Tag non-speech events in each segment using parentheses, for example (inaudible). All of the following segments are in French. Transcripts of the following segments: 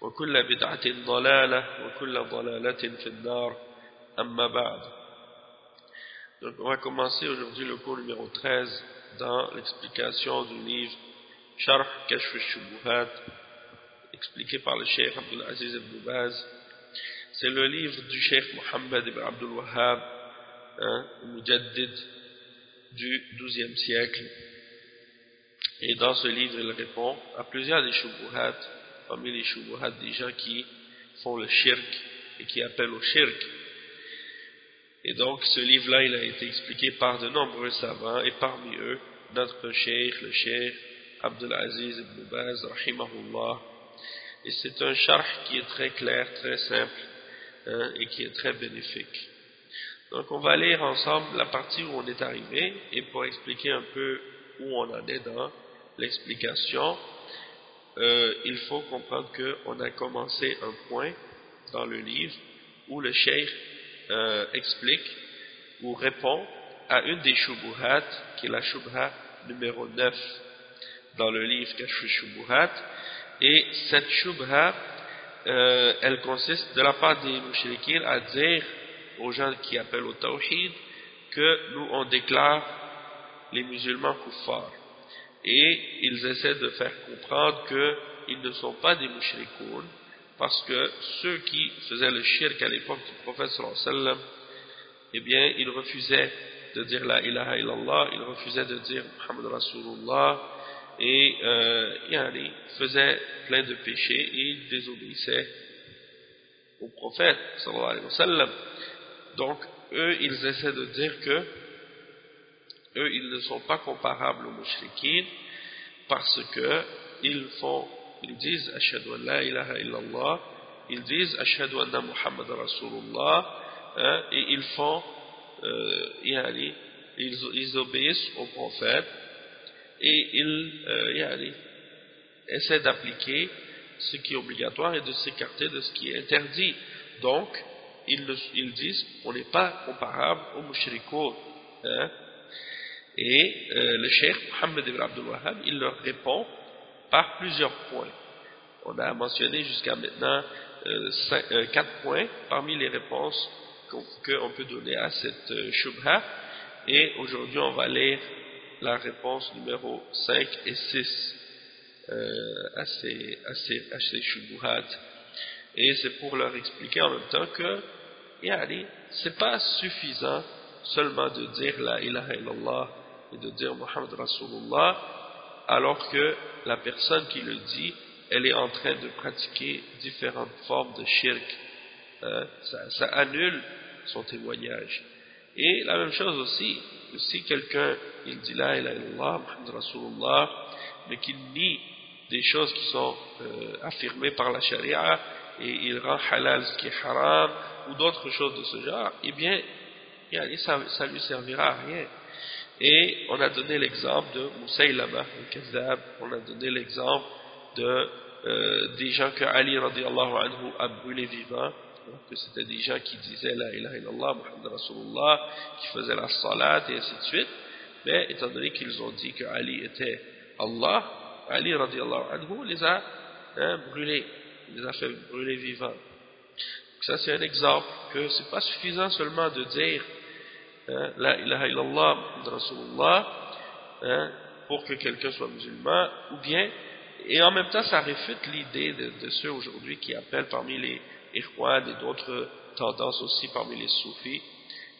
وكل بدعة ضلالة وكل ضلالة في النار أما بعد Donc on va commencer aujourd'hui le cours numéro 13 dans l'explication du livre Sharh Kashf al-Shubuhat expliqué par le Cheikh Abdul Aziz ibn Baz. C'est le livre du Cheikh Mohammed ibn Abdul Wahhab, hein, Mujaddid du XIIe siècle. Et dans ce livre, il répond à plusieurs des shubuhat, parmi les shubuhat des gens qui font le shirk et qui appellent au shirk. Et donc, ce livre-là, il a été expliqué par de nombreux savants, et parmi eux, notre cheikh, le cheikh Abdul Aziz ibn Baz, rahimahullah. Et c'est un charh qui est très clair, très simple, hein, et qui est très bénéfique. Donc, on va lire ensemble la partie où on est arrivé, et pour expliquer un peu où on en est dans l'explication, euh, il faut comprendre qu'on a commencé un point dans le livre où le cheikh euh, explique ou répond à une des shubuhat, qui est la shubha numéro 9 dans le livre Kashf Shubuhat, et cette shubha, euh, elle consiste de la part des mouchriquins à dire aux gens qui appellent au tawhid que nous on déclare les musulmans kuffars. Et ils essaient de faire comprendre qu'ils ne sont pas des mouchrikoun, parce que ceux qui faisaient le shirk à l'époque du prophète sallam, eh bien, ils refusaient de dire la ilaha illallah, ils refusaient de dire Muhammad Rasulullah, et euh, yani, faisaient plein de péchés et ils désobéissaient au prophète sallallahu alayhi wa sallam. Donc, eux, ils essaient de dire que eux, ils ne sont pas comparables aux mouchriquines parce que ils font ils disent ashhadu an la ilaha illallah ils disent ashhadu anna muhammad rasulullah hein, et ils font euh, yani, ils, ils obéissent au prophète et ils euh, yani, essaient d'appliquer ce qui est obligatoire et de s'écarter de ce qui est interdit donc ils, ils disent on n'est pas comparable aux mushrikoun hein. Et euh, le cheikh Mohammed ibn Abdul Wahhab il leur répond par plusieurs points. On a mentionné jusqu'à maintenant euh, euh, quatre points parmi les réponses qu'on qu peut donner à cette shubha. Et aujourd'hui, on va lire la réponse numéro 5 et 6 à ces, à ces, à ces. Et c'est pour leur expliquer en même temps que yani, c'est pas suffisant seulement de dire la ilaha illallah et de dire Muhammad Rasulullah alors que la personne qui le dit, elle est en train de pratiquer différentes formes de shirk. Hein, ça, annule son témoignage. Et la même chose aussi, si quelqu'un, il dit la ilaha illallah, Muhammad Rasulullah, mais qu'il nie des choses qui sont euh, affirmées par la charia, et il rend halal ce qui est haram, ou d'autres choses de ce genre, eh bien, ça, ça lui servira à rien. Et on a donné l'exemple de Moussaïlama, le Kazab, on a donné l'exemple de, euh, des gens que Ali radiallahu anhu a brûlé vivant, que c'était des gens qui disaient la ilaha illallah, Muhammad Rasulullah, qui faisaient la salat et ainsi de suite, mais étant donné qu'ils ont dit que Ali était Allah, Ali radiallahu anhu les a hein, brûlés, les a fait brûler vivants. ça c'est un exemple que c'est pas suffisant seulement de dire hein, la ilaha illallah, Rasulullah, hein, pour que quelqu'un soit musulman, ou bien, et en même temps ça réfute l'idée de, ceux aujourd'hui qui appellent parmi les Irwan et d'autres tendances aussi parmi les soufis,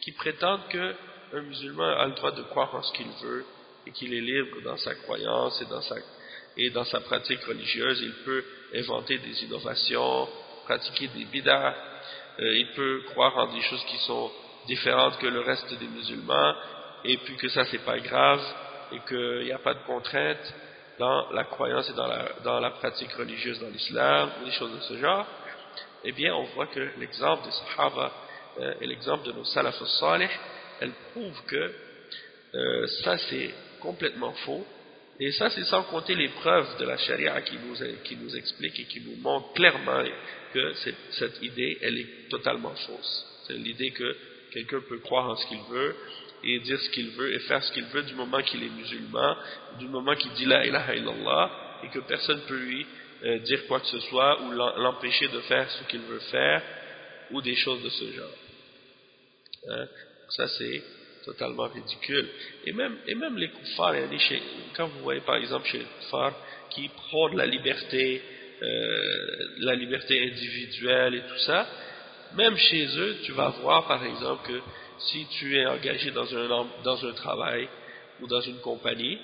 qui prétendent qu'un musulman a le droit de croire en ce qu'il veut et qu'il est libre dans sa croyance et dans sa, et dans sa pratique religieuse. Il peut inventer des innovations, pratiquer des bidas, euh, il peut croire en des choses qui sont différentes que le reste des musulmans, et puis que ça c'est pas grave, et qu'il n'y a pas de contrainte dans la croyance et dans la, pratique religieuse dans l'islam, ou des choses de ce genre, eh bien on voit que l'exemple des sahaba euh, et l'exemple de nos salafs salih, elle prouve que euh, ça c'est complètement faux, et ça c'est sans compter les preuves de la charia qui nous, qui nous explique et qui nous montre clairement que cette idée elle est totalement fausse. C'est l'idée que quelqu'un peut croire en ce qu'il veut, et dire ce qu'il veut et faire ce qu'il veut du moment qu'il est musulman, du moment qu'il dit la ilaha illallah et que personne ne peut lui euh, dire quoi que ce soit ou l'empêcher de faire ce qu'il veut faire ou des choses de ce genre. Hein? Ça c'est totalement ridicule. Et même, les koufars, quand vous voyez par exemple chez les koufars qui prônent la liberté, euh, la liberté individuelle et tout ça, même chez eux, tu vas voir par exemple que si tu es engagé dans un, dans un travail ou dans une compagnie,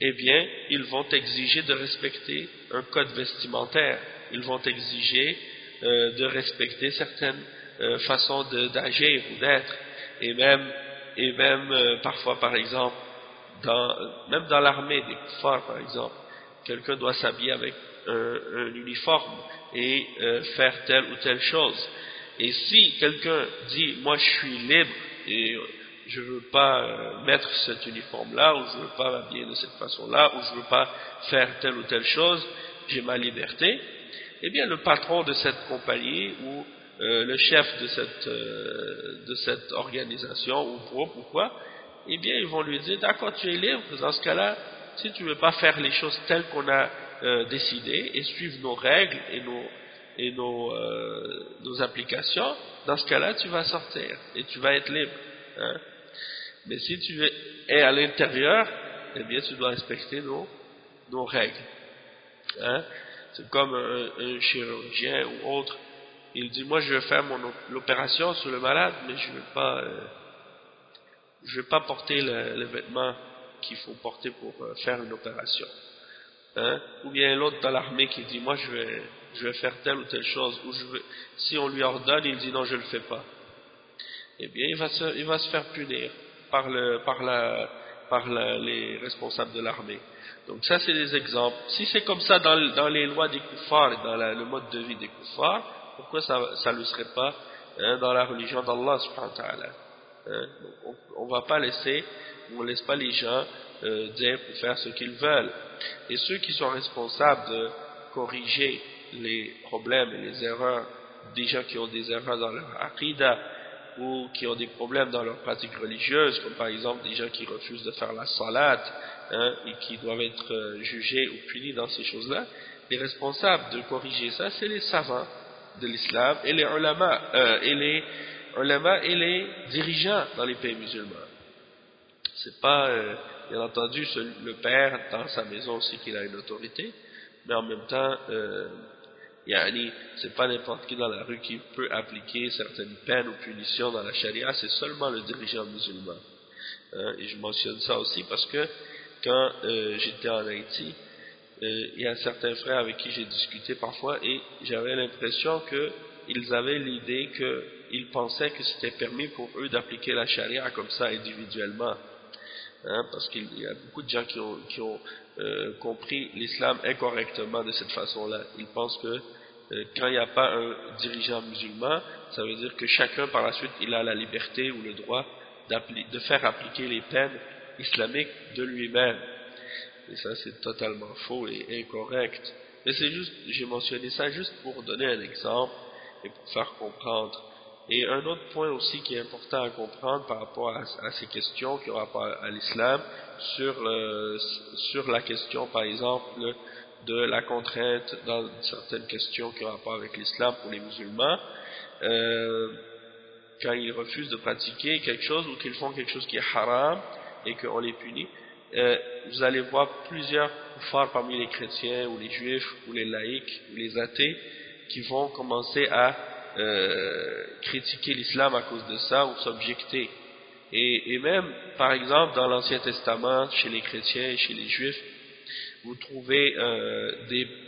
eh bien, ils vont exiger de respecter un code vestimentaire. Ils vont exiger euh, de respecter certaines euh, façons d'agir ou d'être. Et même, et même euh, parfois, par exemple, dans, même dans l'armée des forts, par exemple, quelqu'un doit s'habiller avec un, un, uniforme et faire telle ou telle chose. Et si quelqu'un dit, moi je suis libre et je ne veux pas euh, mettre cet uniforme-là, ou je ne veux pas m'habiller de cette façon-là, ou je ne veux pas faire telle ou telle chose, j'ai ma liberté, eh bien le patron de cette compagnie ou euh, le chef de cette, euh, de cette organisation ou groupe ou quoi, eh bien ils vont lui dire, d'accord tu es libre, dans ce cas-là, si tu ne veux pas faire les choses telles qu'on a décidé et suivre nos règles et nos, et euh, nos, applications, dans ce cas-là, tu vas sortir et tu vas être libre. Hein. Mais si tu es à l'intérieur, eh bien, tu dois respecter nos, nos règles. Hein. C'est comme un, chirurgien ou autre. Il dit, moi, je vais faire l'opération sur le malade, mais je ne vais pas... Euh, je vais pas porter le, vêtement qu'il faut porter pour euh, faire une opération. Hein? Ou bien l'autre dans l'armée qui dit, moi, je vais je vais faire telle ou telle chose, ou je veux, si on lui ordonne, il dit non, je ne le fais pas. Eh bien, il va se, il va se faire punir par, le, par, la, par la, les responsables de l'armée. Donc ça, c'est des exemples. Si c'est comme ça dans, dans, les lois des koufars dans le mode de vie des koufars, pourquoi ça ne le serait pas hein, dans la religion d'Allah subhanahu wa ta'ala hein? On ne va pas laisser, on ne laisse pas les gens euh, dire pour faire ce qu'ils veulent. Et ceux qui sont responsables de corriger les problèmes et les erreurs des gens qui ont des erreurs dans leur aqidah ou qui ont des problèmes dans leur pratique religieuse, comme par exemple des gens qui refusent de faire la salat hein, et qui doivent être euh, jugés ou punis dans ces choses-là, les responsables de corriger ça, c'est les savants de l'islam et les ulama, euh, et les ulama et les dirigeants dans les pays musulmans. C'est pas, euh, bien entendu, le père dans sa maison aussi qu'il a une autorité, mais en même temps, euh, c'est pas n'importe qui dans la rue qui peut appliquer certaines peines ou punitions dans la charia, c'est seulement le dirigeant musulman. Hein, et je mentionne ça aussi parce que quand euh, j'étais en Haïti, euh, il y a certains frères avec qui j'ai discuté parfois et j'avais l'impression qu'ils avaient l'idée qu'ils pensaient que c'était permis pour eux d'appliquer la charia comme ça individuellement. Hein, parce qu'il y a beaucoup de gens qui ont, qui ont euh, compris l'islam incorrectement de cette façon-là. Ils pensent que euh, quand il n'y a pas un dirigeant musulman, ça veut dire que chacun par la suite il a la liberté ou le droit de faire appliquer les peines islamiques de lui-même. Et ça c'est totalement faux et incorrect. Mais c'est juste, j'ai mentionné ça juste pour donner un exemple et pour faire comprendre. Et un autre point aussi qui est important à comprendre par rapport à, ces questions qui ont rapport à l'islam, sur, sur la question par exemple de la contrainte dans certaines questions qui ont rapport avec l'islam pour les musulmans, euh, quand ils refusent de pratiquer quelque chose ou qu'ils font quelque chose qui est haram et qu'on les punit, euh, vous allez voir plusieurs kuffars parmi les chrétiens ou les juifs ou les laïcs ou les athées qui vont commencer à euh, critiquer l'islam à cause de ça ou s'objecter. Et, et, même, par exemple, dans l'Ancien Testament, chez les chrétiens et chez les juifs, vous trouvez euh,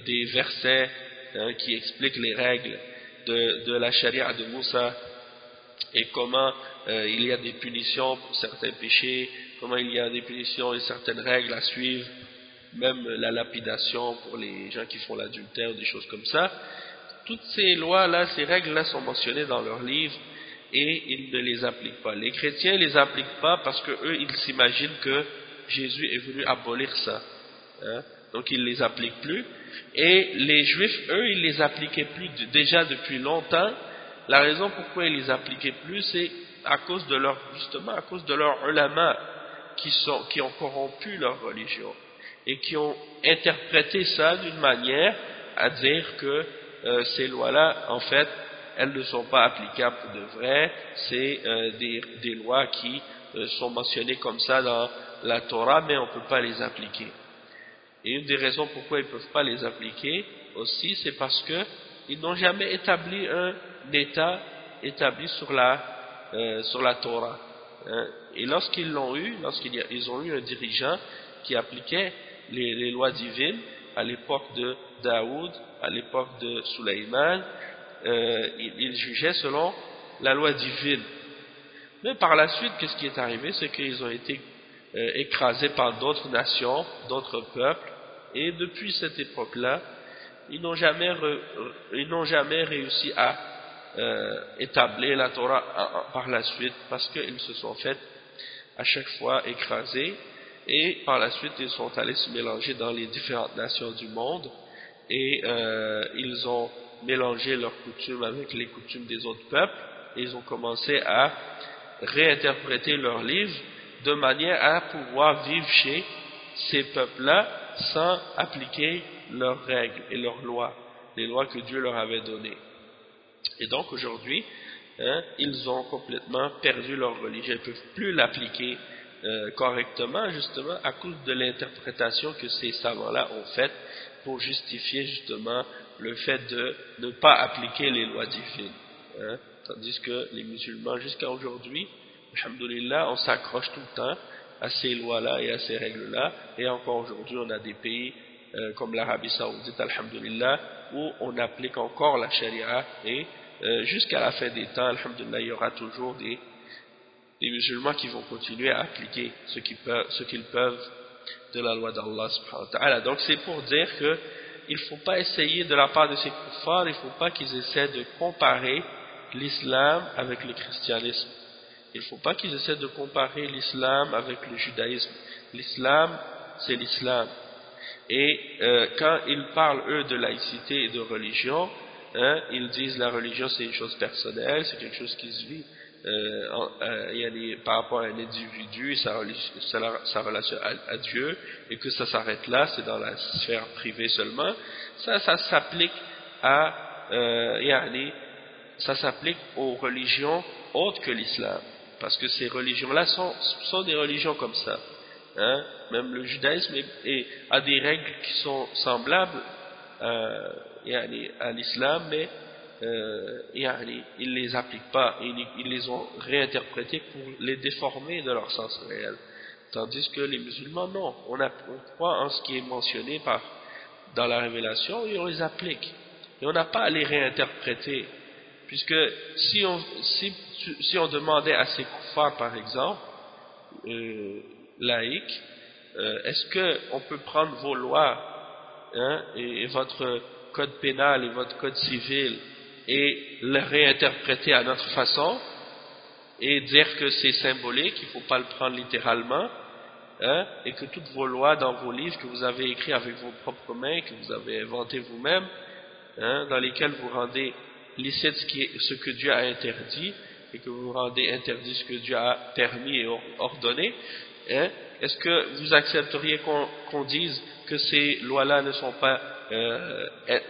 des, versets hein, qui expliquent les règles de, de la charia de Moussa et comment euh, il y a des punitions pour certains péchés, comment il y a des punitions et certaines règles à suivre, même la lapidation pour les gens qui font l'adultère, des choses comme ça. Toutes ces lois-là, ces règles-là sont mentionnées dans leurs livres et ils ne les appliquent pas. Les chrétiens ne les appliquent pas parce qu'eux, ils s'imaginent que Jésus est venu abolir ça. Hein. Donc ils ne les appliquent plus. Et les juifs, eux, ils les appliquaient plus déjà depuis longtemps. La raison pourquoi ils les appliquaient plus, c'est à cause de leur, justement, à cause de leurs ulama qui, sont, qui ont corrompu leur religion et qui ont interprété ça d'une manière à dire que euh, ces lois-là, en fait, elles ne sont pas applicables de vrai, c'est euh, des, lois qui euh, sont mentionnées comme ça dans la Torah, mais on ne peut pas les appliquer. Et une des raisons pourquoi ils ne peuvent pas les appliquer aussi, c'est parce qu'ils n'ont jamais établi un État établi sur la, sur la Torah. Hein. Et lorsqu'ils l'ont eu, lorsqu'ils ont eu un dirigeant qui appliquait les, lois divines à l'époque de Daoud, à l'époque de Sulaiman, euh, ils, jugeaient selon la loi divine. Mais par la suite, qu'est-ce qui est arrivé? C'est qu'ils ont été euh, écrasés par d'autres nations, d'autres peuples, et depuis cette époque-là, ils n'ont jamais, jamais réussi à euh, établir la Torah par la suite parce qu'ils se sont fait à chaque fois écraser et par la suite ils sont allés se mélanger dans les différentes nations du monde et euh, ils ont mélangé leurs coutumes avec les coutumes des autres peuples et ils ont commencé à réinterpréter leurs livres de manière à pouvoir vivre chez ces peuples-là sans appliquer leurs règles et leurs lois, les lois que Dieu leur avait données. Et donc aujourd'hui, hein, ils ont complètement perdu leur religion, ils ne peuvent plus l'appliquer euh, correctement justement à cause de l'interprétation que ces savants-là ont faite pour justifier justement le fait de ne pas appliquer les lois divines. Hein. Tandis que les musulmans jusqu'à aujourd'hui, alhamdoulilah, on s'accroche tout le temps à ces lois-là et à ces règles-là. Et encore aujourd'hui, on a des pays euh, comme l'Arabie Saoudite, alhamdulillah, où on applique encore la charia et euh, jusqu'à la fin des temps, alhamdulillah, il y aura toujours des, musulmans qui vont continuer à appliquer ce qu'ils peuvent, peuvent, de la loi d'Allah. Donc c'est pour dire que il ne faut pas essayer de la part de ces kuffars, il ne faut pas qu'ils essaient de comparer l'islam avec le christianisme. Il ne faut pas qu'ils essaient de comparer l'islam avec le judaïsme. L'islam, c'est l'islam. Et euh, quand ils parlent, eux, de laïcité et de religion, hein, ils disent la religion, c'est une chose personnelle, c'est quelque chose qui se vit euh, euh, par rapport à un individu, sa, sa, relation à, Dieu, et que ça s'arrête là, c'est dans la sphère privée seulement. Ça, s'applique à, ça s'applique aux religions autres que l'islam parce que ces religions-là sont, des religions comme ça. Hein. Même le judaïsme a des règles qui sont semblables euh, à l'islam, mais euh, ils ne les appliquent pas, ils, les ont réinterprétées pour les déformer de leur sens réel. Tandis que les musulmans, non, on, croit en ce qui est mentionné par, dans la révélation et on les applique. Et on n'a pas à les réinterpréter Puisque si on, si, si on demandait à ces kuffars, par exemple, euh, laïcs, euh, est-ce qu'on peut prendre vos lois hein, et, votre code pénal et votre code civil et les réinterpréter à notre façon et dire que c'est symbolique, il ne faut pas le prendre littéralement, hein, et que toutes vos lois dans vos livres que vous avez écrits avec vos propres mains, que vous avez inventées vous-même, hein, dans lesquelles vous rendez licite ce que Dieu a interdit et que vous rendez interdit ce que Dieu a permis et ordonné, hein, est-ce que vous accepteriez qu'on dise que ces lois-là ne sont pas euh,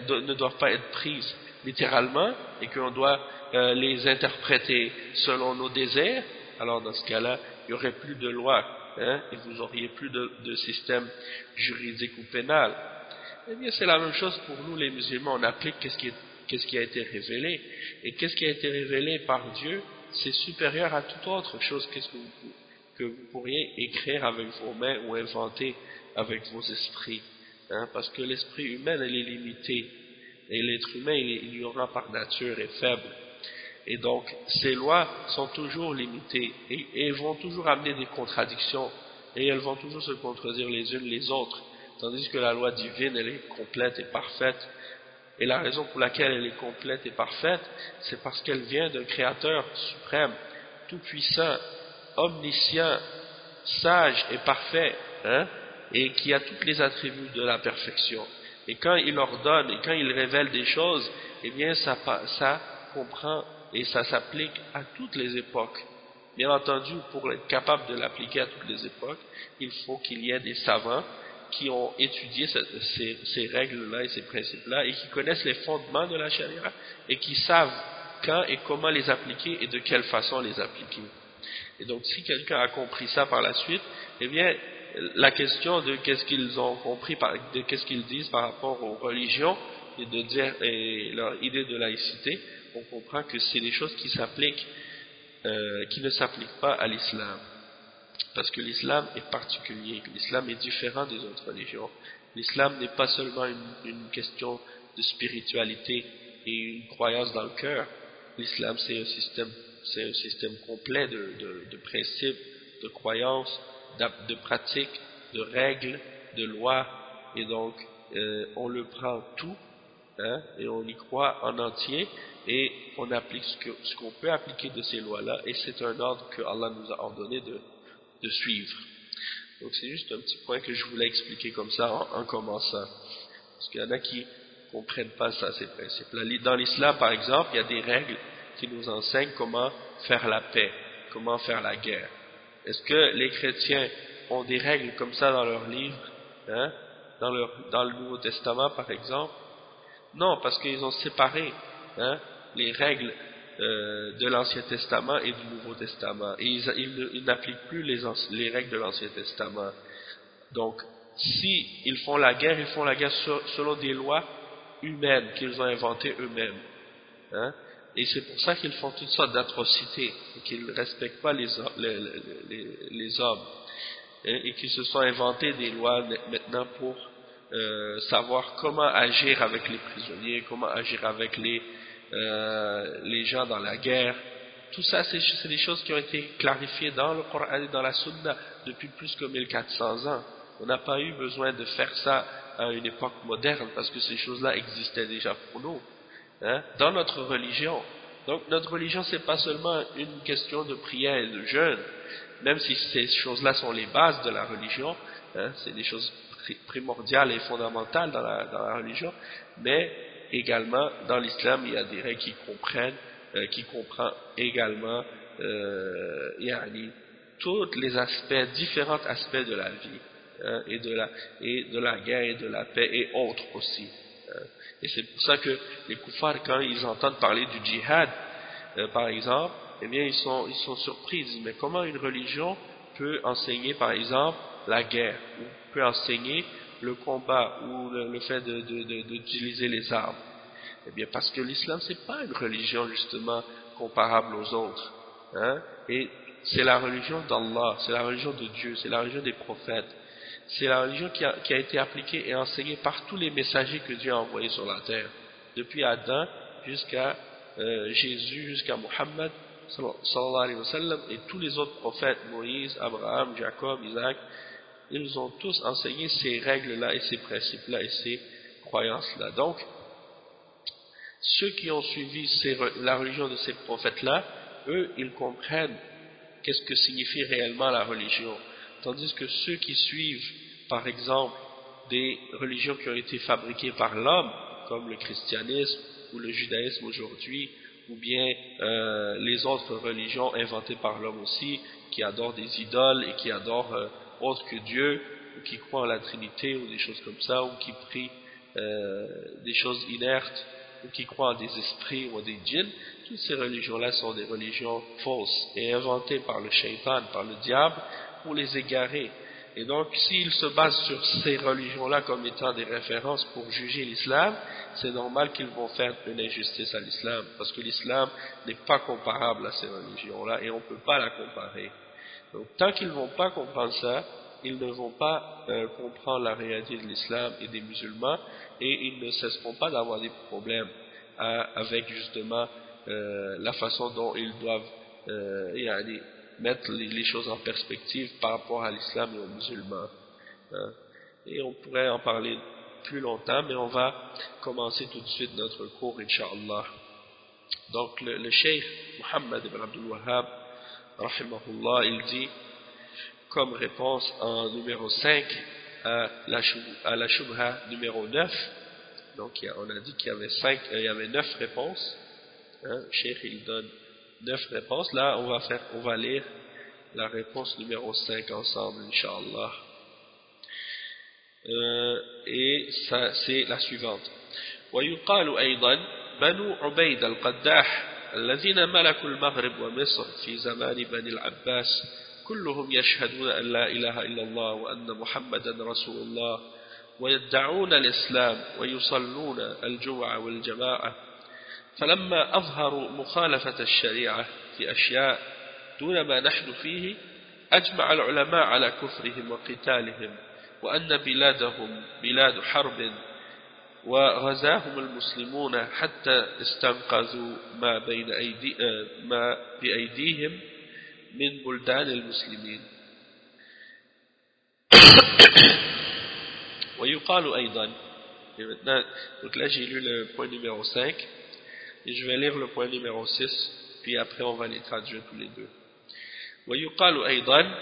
ne doivent pas être prises littéralement et qu'on doit euh, les interpréter selon nos désirs, alors dans ce cas-là, il n'y aurait plus de loi hein, et vous auriez plus de, de système juridique ou pénal. Eh bien, c'est la même chose pour nous les musulmans, on applique qu'est-ce qui, qui, a été révélé. Et qu'est-ce qui a été révélé par Dieu, c'est supérieur à toute autre chose qu'est-ce que vous, que vous pourriez écrire avec vos mains ou inventer avec vos esprits. Hein, parce que l'esprit humain, elle est limité. Et l'être humain, il, y aura par nature, est faible. Et donc, ces lois sont toujours limitées et, et, vont toujours amener des contradictions et elles vont toujours se contredire les unes les autres. Tandis que la loi divine, elle est complète et parfaite. Et la raison pour laquelle elle est complète et parfaite, c'est parce qu'elle vient d'un Créateur suprême, tout-puissant, omniscient, sage et parfait, hein, et qui a tous les attributs de la perfection. Et quand il ordonne et quand il révèle des choses, eh bien ça, comprend et ça s'applique à toutes les époques. Bien entendu, pour être capable de l'appliquer à toutes les époques, il faut qu'il y ait des savants qui ont étudié ces, ces règles-là et ces principes-là et qui connaissent les fondements de la charia et qui savent quand et comment les appliquer et de quelle façon les appliquer. Et donc, si quelqu'un a compris ça par la suite, eh bien, la question de qu'est-ce qu'ils ont compris, de qu'est-ce qu'ils disent par rapport aux religions et de dire leur idée de laïcité, on comprend que c'est des choses euh, qui ne s'appliquent pas à l'islam. Parce que l'islam est particulier, l'islam est différent des autres religions. L'islam n'est pas seulement une, question de spiritualité et une croyance dans le cœur. L'islam, c'est un système, complet de principes, de croyances, de pratiques, de règles, de lois, et donc euh, on le prend tout, hein, et on y croit en entier, et on applique ce qu'on peut appliquer de ces lois-là, et c'est un ordre que Allah nous a ordonné de, suivre. Donc c'est juste un petit point que je voulais expliquer comme ça en, commençant. Parce qu'il y en a qui ne comprennent pas ça, ces principes-là. Dans l'islam, par exemple, il y a des règles qui nous enseignent comment faire la paix, comment faire la guerre. Est-ce que les chrétiens ont des règles comme ça dans leurs livres, hein, dans, le Nouveau Testament par exemple? Non, parce qu'ils ont séparé hein, les règles euh, de l'Ancien Testament et du Nouveau Testament. Et ils, n'appliquent plus les, les, règles de l'Ancien Testament. Donc, si ils font la guerre, ils font la guerre selon des lois humaines qu'ils ont inventées eux-mêmes. Hein? Et c'est pour ça qu'ils font toutes sortes d'atrocités, qu'ils ne respectent pas les, les, hommes, et, qu'ils se sont inventés des lois maintenant pour euh, savoir comment agir avec les prisonniers, comment agir avec les, euh, les gens dans la guerre. Tout ça, c'est des choses qui ont été clarifiées dans le Coran et dans la Sunna depuis plus que 1400 ans. On n'a pas eu besoin de faire ça à une époque moderne, parce que ces choses-là existaient déjà pour nous. Hein, dans notre religion. Donc notre religion, c'est pas seulement une question de prière et de jeûne, même si ces choses-là sont les bases de la religion, hein, c'est des choses primordiales et fondamentales dans la, dans la, religion, mais également dans l'islam, il y a des règles qui comprennent, euh, qui comprend également euh, tous les aspects, différents aspects de la vie, hein, et, de la, et de la guerre et de la paix et autres aussi. Hein. Et c'est pour ça que les koufars, quand ils entendent parler du djihad, euh, par exemple, eh bien, ils sont, ils sont surpris. Mais comment une religion peut enseigner, par exemple, la guerre, ou peut enseigner le combat, ou le, fait d'utiliser les armes? Eh bien, parce que l'islam, c'est pas une religion, justement, comparable aux autres. Hein? Et c'est la religion d'Allah, c'est la religion de Dieu, c'est la religion des prophètes c'est la religion qui a, été appliquée et enseignée par tous les messagers que Dieu a envoyés sur la terre, depuis Adam jusqu'à euh, Jésus, jusqu'à sallam, et tous les autres prophètes, Moïse, Abraham, Jacob, Isaac, ils ont tous enseigné ces règles-là et ces principes-là et ces croyances-là. Donc, ceux qui ont suivi la religion de ces prophètes-là, eux, ils comprennent qu'est-ce que signifie réellement la religion. Tandis que ceux qui suivent, par exemple, des religions qui ont été fabriquées par l'homme, comme le christianisme, ou le judaïsme aujourd'hui, ou bien euh, les autres religions inventées par l'homme aussi, qui adorent des idoles et qui adorent euh, autre que Dieu, ou qui croient en la Trinité, ou des choses comme ça, ou qui prient euh, des choses inertes, ou qui croient en des esprits ou en des djinns, toutes ces religions-là sont des religions fausses et inventées par le shaitan, par le diable, pour les égarer. Et donc, s'ils se basent sur ces religions-là comme étant des références pour juger l'islam, c'est normal qu'ils vont faire une injustice à l'islam, parce que l'islam n'est pas comparable à ces religions-là, et on ne peut pas la comparer. Donc, tant qu'ils ne vont pas comprendre ça, ils ne vont pas euh, comprendre la réalité de l'islam et des musulmans, et ils ne cesseront pas d'avoir des problèmes euh, avec justement euh, la façon dont ils doivent euh, mettre les, choses en perspective par rapport à l'islam et aux musulmans. Hein. Et on pourrait en parler plus longtemps, mais on va commencer tout de suite notre cours, Inch'Allah. Donc le, le Cheikh Muhammad ibn Abdul Wahhab, rahimahullah, il dit, comme réponse en numéro 5 à la, à la Shubha numéro 9, donc on a dit qu'il y avait euh, y avait neuf réponses. Hein, Cheikh il donne neuf réponses. Là on va faire, on va lire la réponse numéro 5 ensemble, Inch'Allah. Euh, et ça c'est la suivante. ويقال أيضا بنو عبيد القداح الذين ملكوا المغرب ومصر في زمان بني العباس كلهم يشهدون أن لا إله إلا الله وأن محمدا رسول الله ويدعون الإسلام ويصلون الجمعة والجماعة فلما أظهروا مخالفة الشريعة في أشياء دون ما نحن فيه أجمع العلماء على كفرهم وقتالهم وأن بلادهم بلاد حرب وغزاهم المسلمون حتى استنقذوا ما, بين أيدي ما بأيديهم من بلدان المسلمين. (coughs) ويقال أيضا et maintenant, donc là j'ai lu le point numéro 5 et je vais lire le point numéro 6 puis après on va les traduire tous les deux. ويقال أيضا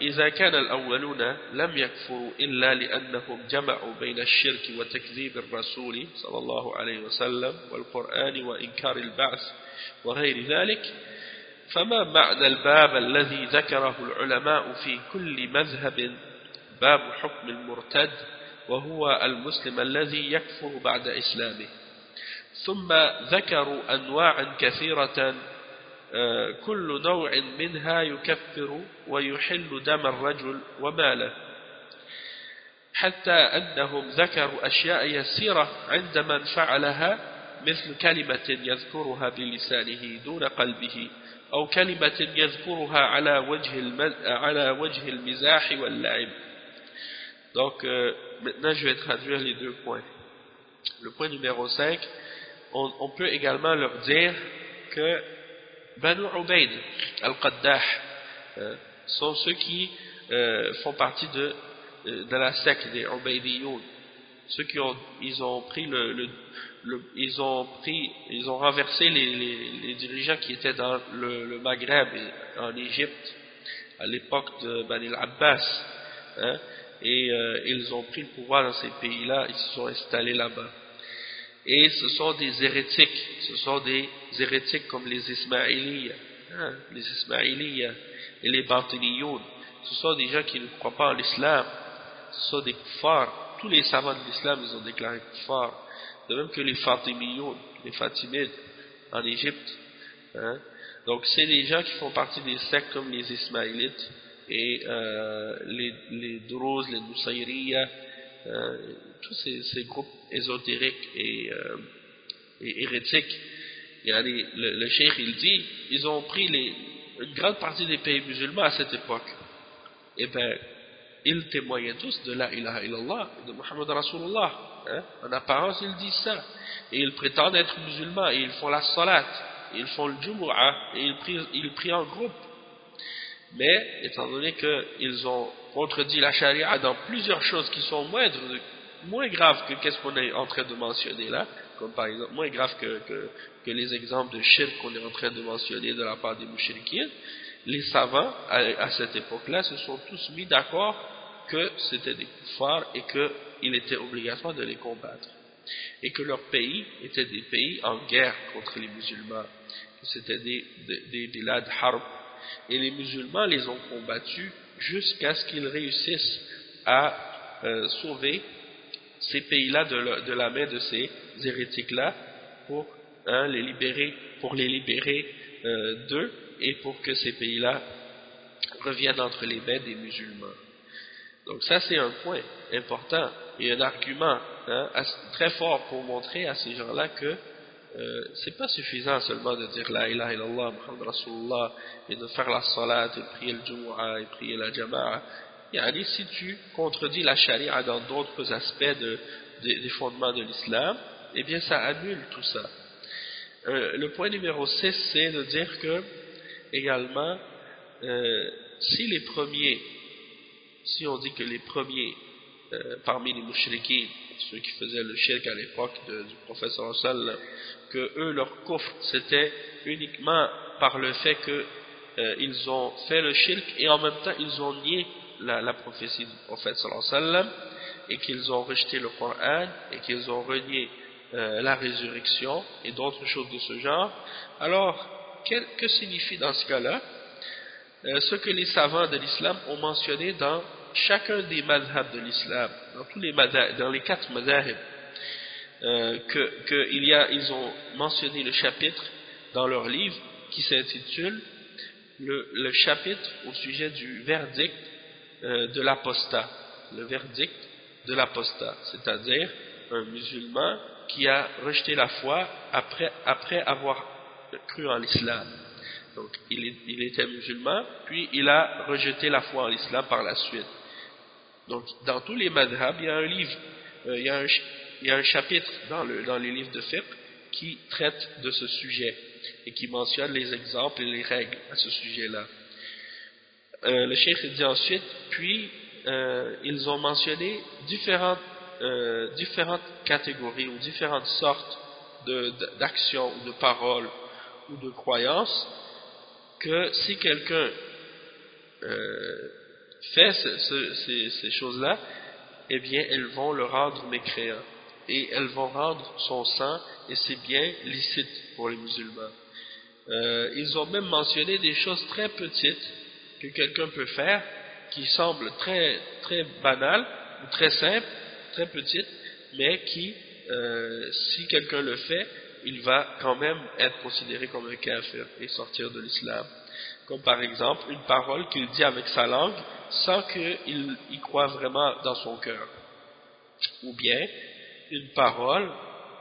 إذا كان الأولون لم يكفروا إلا لأنهم جمعوا بين الشرك وتكذيب الرسول صلى الله عليه وسلم والقرآن وإنكار البعث وغير ذلك فما معنى الباب الذي ذكره العلماء في كل مذهب؟ باب حكم المرتد وهو المسلم الذي يكفر بعد إسلامه. ثم ذكروا أنواعا كثيرة آه، كل نوع منها يكفر ويحل دم الرجل وماله حتى أنهم ذكروا أشياء يسيرة عند من فعلها مثل كلمة يذكرها بلسانه دون قلبه أو كلمة يذكرها على وجه, على وجه المزاح واللعب Donc, euh, maintenant, je vais traduire les deux points. Le point numéro 5, on, peut également leur dire que Banu Ubaid al-Qaddah euh, sont ceux qui euh, font partie de, de la secte des Ubaydiyoun. Ceux qui ont, ils ont pris le, ils ont pris, ils ont renversé les, dirigeants qui étaient dans le, Maghreb et en Égypte à l'époque de Bani al-Abbas. Hein, et euh, ils ont pris le pouvoir dans ces pays-là, ils se sont installés là-bas. Et ce sont des hérétiques, ce sont des hérétiques comme les Ismaélites, hein, les Ismaélites et les Batiniyoun. Ce sont des gens qui ne croient pas en l'islam, ce sont des kuffars. Tous les savants de l'islam, ils ont déclaré kuffars. De même que les Fatimiyoun, les Fatimides en Égypte. Hein. Donc c'est des gens qui font partie des sectes comme les Ismaélites, et euh, les, les les Nusayriya, euh, tous ces, groupes ésotériques et, euh, et hérétiques. Il le, le cheikh il dit, ils ont pris les, une grande partie des pays musulmans à cette époque. Et eh bien, ils témoignaient tous de la ilaha illallah, de Muhammad Rasulullah. Hein? En apparence, ils disent ça. Et ils prétendent être musulmans, et ils font la salat, ils font le jumu'ah, et ils prient, ils prient en groupe. Mais, étant donné qu'ils ont contredit la charia dans plusieurs choses qui sont moindres, moins graves que qu'est-ce qu'on est en train de mentionner là, comme par exemple, moins graves que, que, les exemples de shirk qu'on est en train de mentionner de la part des mouchriquins, les savants, à, cette époque-là, se sont tous mis d'accord que c'était des kuffars et qu'il était obligatoire de les combattre. et que leurs pays étaient des pays en guerre contre les musulmans, c'était des, des, des harb, et les musulmans les ont combattus jusqu'à ce qu'ils réussissent à euh, sauver ces pays-là de, la main de ces hérétiques-là pour hein, les libérer, pour les libérer euh, d'eux et pour que ces pays-là reviennent entre les mains des musulmans. Donc ça c'est un point important et un argument hein, très fort pour montrer à ces gens-là que euh, c'est pas suffisant seulement de dire la ilaha illallah Muhammad Rasulullah et de faire la salat et prier le Jumu'ah et prier la Jama'a si tu contredis la charia dans d'autres aspects des fondements de l'islam eh bien ça annule tout ça. Euh, le point numéro 6 c'est de dire que également euh, si les premiers si on dit que les premiers euh, parmi les mouchriquins, ceux qui faisaient le shirk à l'époque du prophète sallallahu que eux, leur coffre, c'était uniquement par le fait qu'ils ont fait le shirk et en même temps ils ont nié la, prophétie du prophète sallallahu et qu'ils ont rejeté le Coran et qu'ils ont renié euh, la résurrection et d'autres choses de ce genre, alors que signifie dans ce cas-là ce que les savants de l'islam ont mentionné dans chacun des madhab de l'islam, dans tous les dans les quatre madhab, euh, y a, ils ont mentionné le chapitre dans leur livre qui s'intitule le, chapitre au sujet du verdict euh, de l'apostat, le verdict de l'apostat, c'est-à-dire un musulman qui a rejeté la foi après, après avoir cru en l'islam. Donc il, était musulman, puis il a rejeté la foi en l'islam par la suite. Donc, dans tous les madhab, il y a un livre, euh, il, y a un, il, y a un, chapitre dans, le, dans les livres de fiqh qui traite de ce sujet et qui mentionne les exemples et les règles à ce sujet-là. Euh, le cheikh dit ensuite, puis euh, ils ont mentionné différentes, euh, différentes catégories ou différentes sortes d'actions ou de paroles ou de croyances que si quelqu'un fait ces, choses-là, eh bien, elles vont le rendre mécréant. Et elles vont rendre son sang, et c'est bien licite pour les musulmans. Ils ont même mentionné des choses très petites que quelqu'un peut faire, qui semblent très, très banales, ou très simples, très petites, mais qui, euh, si quelqu'un le fait, il va quand même être considéré comme un kafir et sortir de l'islam. Comme par exemple, une parole qu'il dit avec sa langue, sans qu'il y croit vraiment dans son cœur. Ou bien une parole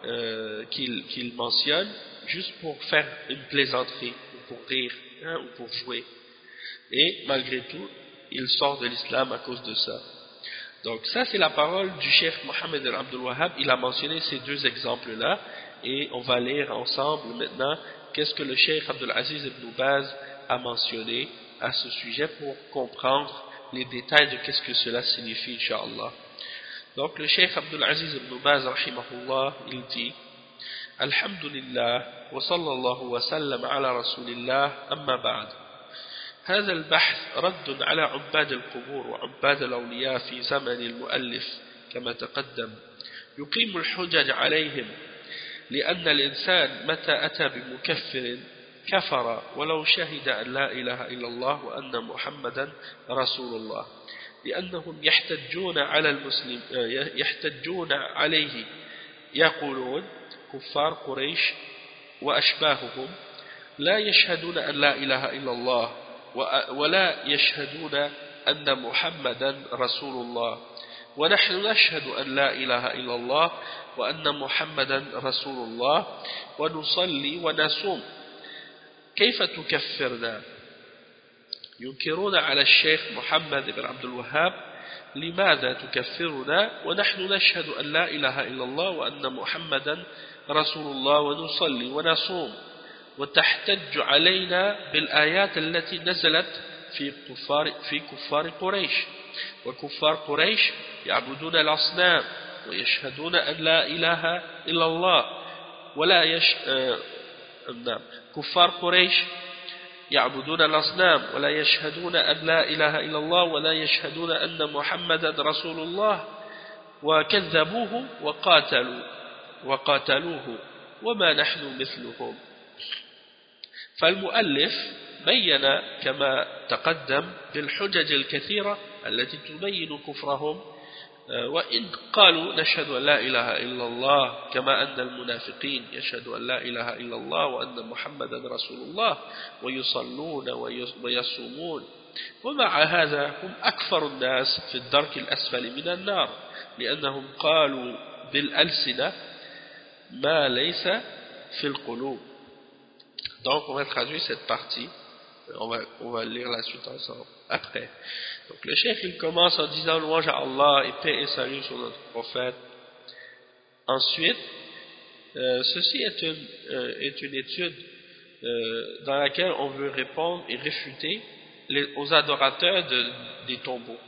euh, qu'il mentionne juste pour faire une plaisanterie, ou pour rire, hein, ou pour jouer. Et malgré tout, il sort de l'islam à cause de ça. Donc ça c'est la parole du cheikh Mohammed al-Abdul Wahhab, il a mentionné ces deux exemples-là, et on va lire ensemble maintenant qu'est-ce que le cheikh Abdul Aziz ibn Baz a mentionné à ce sujet pour comprendre les détails de qu'est-ce que cela signifie, Inch'Allah. Donc le Cheikh Abdul Aziz ibn Baz, rahimahullah, il dit Alhamdulillah, wa sallallahu wa sallam ala rasulillah, amma ba'd. هذا البحث رد على عباد القبور وعباد الأولياء في زمن المؤلف كما تقدم. يقيم الحجج عليهم لأن الإنسان متى أتى بمكفر كفر ولو شهد أن لا إله إلا الله وأن محمدا رسول الله لأنهم يحتجون على المسلم يحتجون عليه. يقولون كفار قريش وأشباههم لا يشهدون أن لا إله إلا الله ولا يشهدون أن محمدا رسول الله. ونحن نشهد أن لا إله إلا الله وأن محمدا رسول الله. ونصلي ونصوم. كيف تكفرنا؟ ينكرون على الشيخ محمد بن عبد الوهاب. لماذا تكفرنا؟ ونحن نشهد أن لا إله إلا الله وأن محمدا رسول الله. ونصلي ونصوم. وتحتج علينا بالآيات التي نزلت في كفار, في كفار قريش. وكفار قريش يعبدون الأصنام ويشهدون أن لا إله إلا الله ولا يش... آه، نعم. كفار قريش يعبدون الأصنام ولا يشهدون أن لا إله إلا الله ولا يشهدون أن محمدا رسول الله. وكذبوه وقاتلوا وقاتلوه وما نحن مثلهم. فالمؤلف بين كما تقدم بالحجج الكثيرة التي تبين كفرهم آه، وإن قالوا نشهد أن لا إله إلا الله كما أن المنافقين يشهدوا أن لا إله إلا الله وأن محمدا رسول الله ويصلون ويصومون. ومع هذا هم أكثر الناس في الدرك الأسفل من النار لأنهم قالوا بالألسنة ما ليس في القلوب. Donc on va traduire cette partie on va, on va lire la suite ensemble après. Donc le chef il commence en disant louange à Allah et paix et salut sur notre prophète. Ensuite, euh, ceci est une, euh, est une étude euh, dans laquelle on veut répondre et réfuter les, aux adorateurs de, des tombeaux,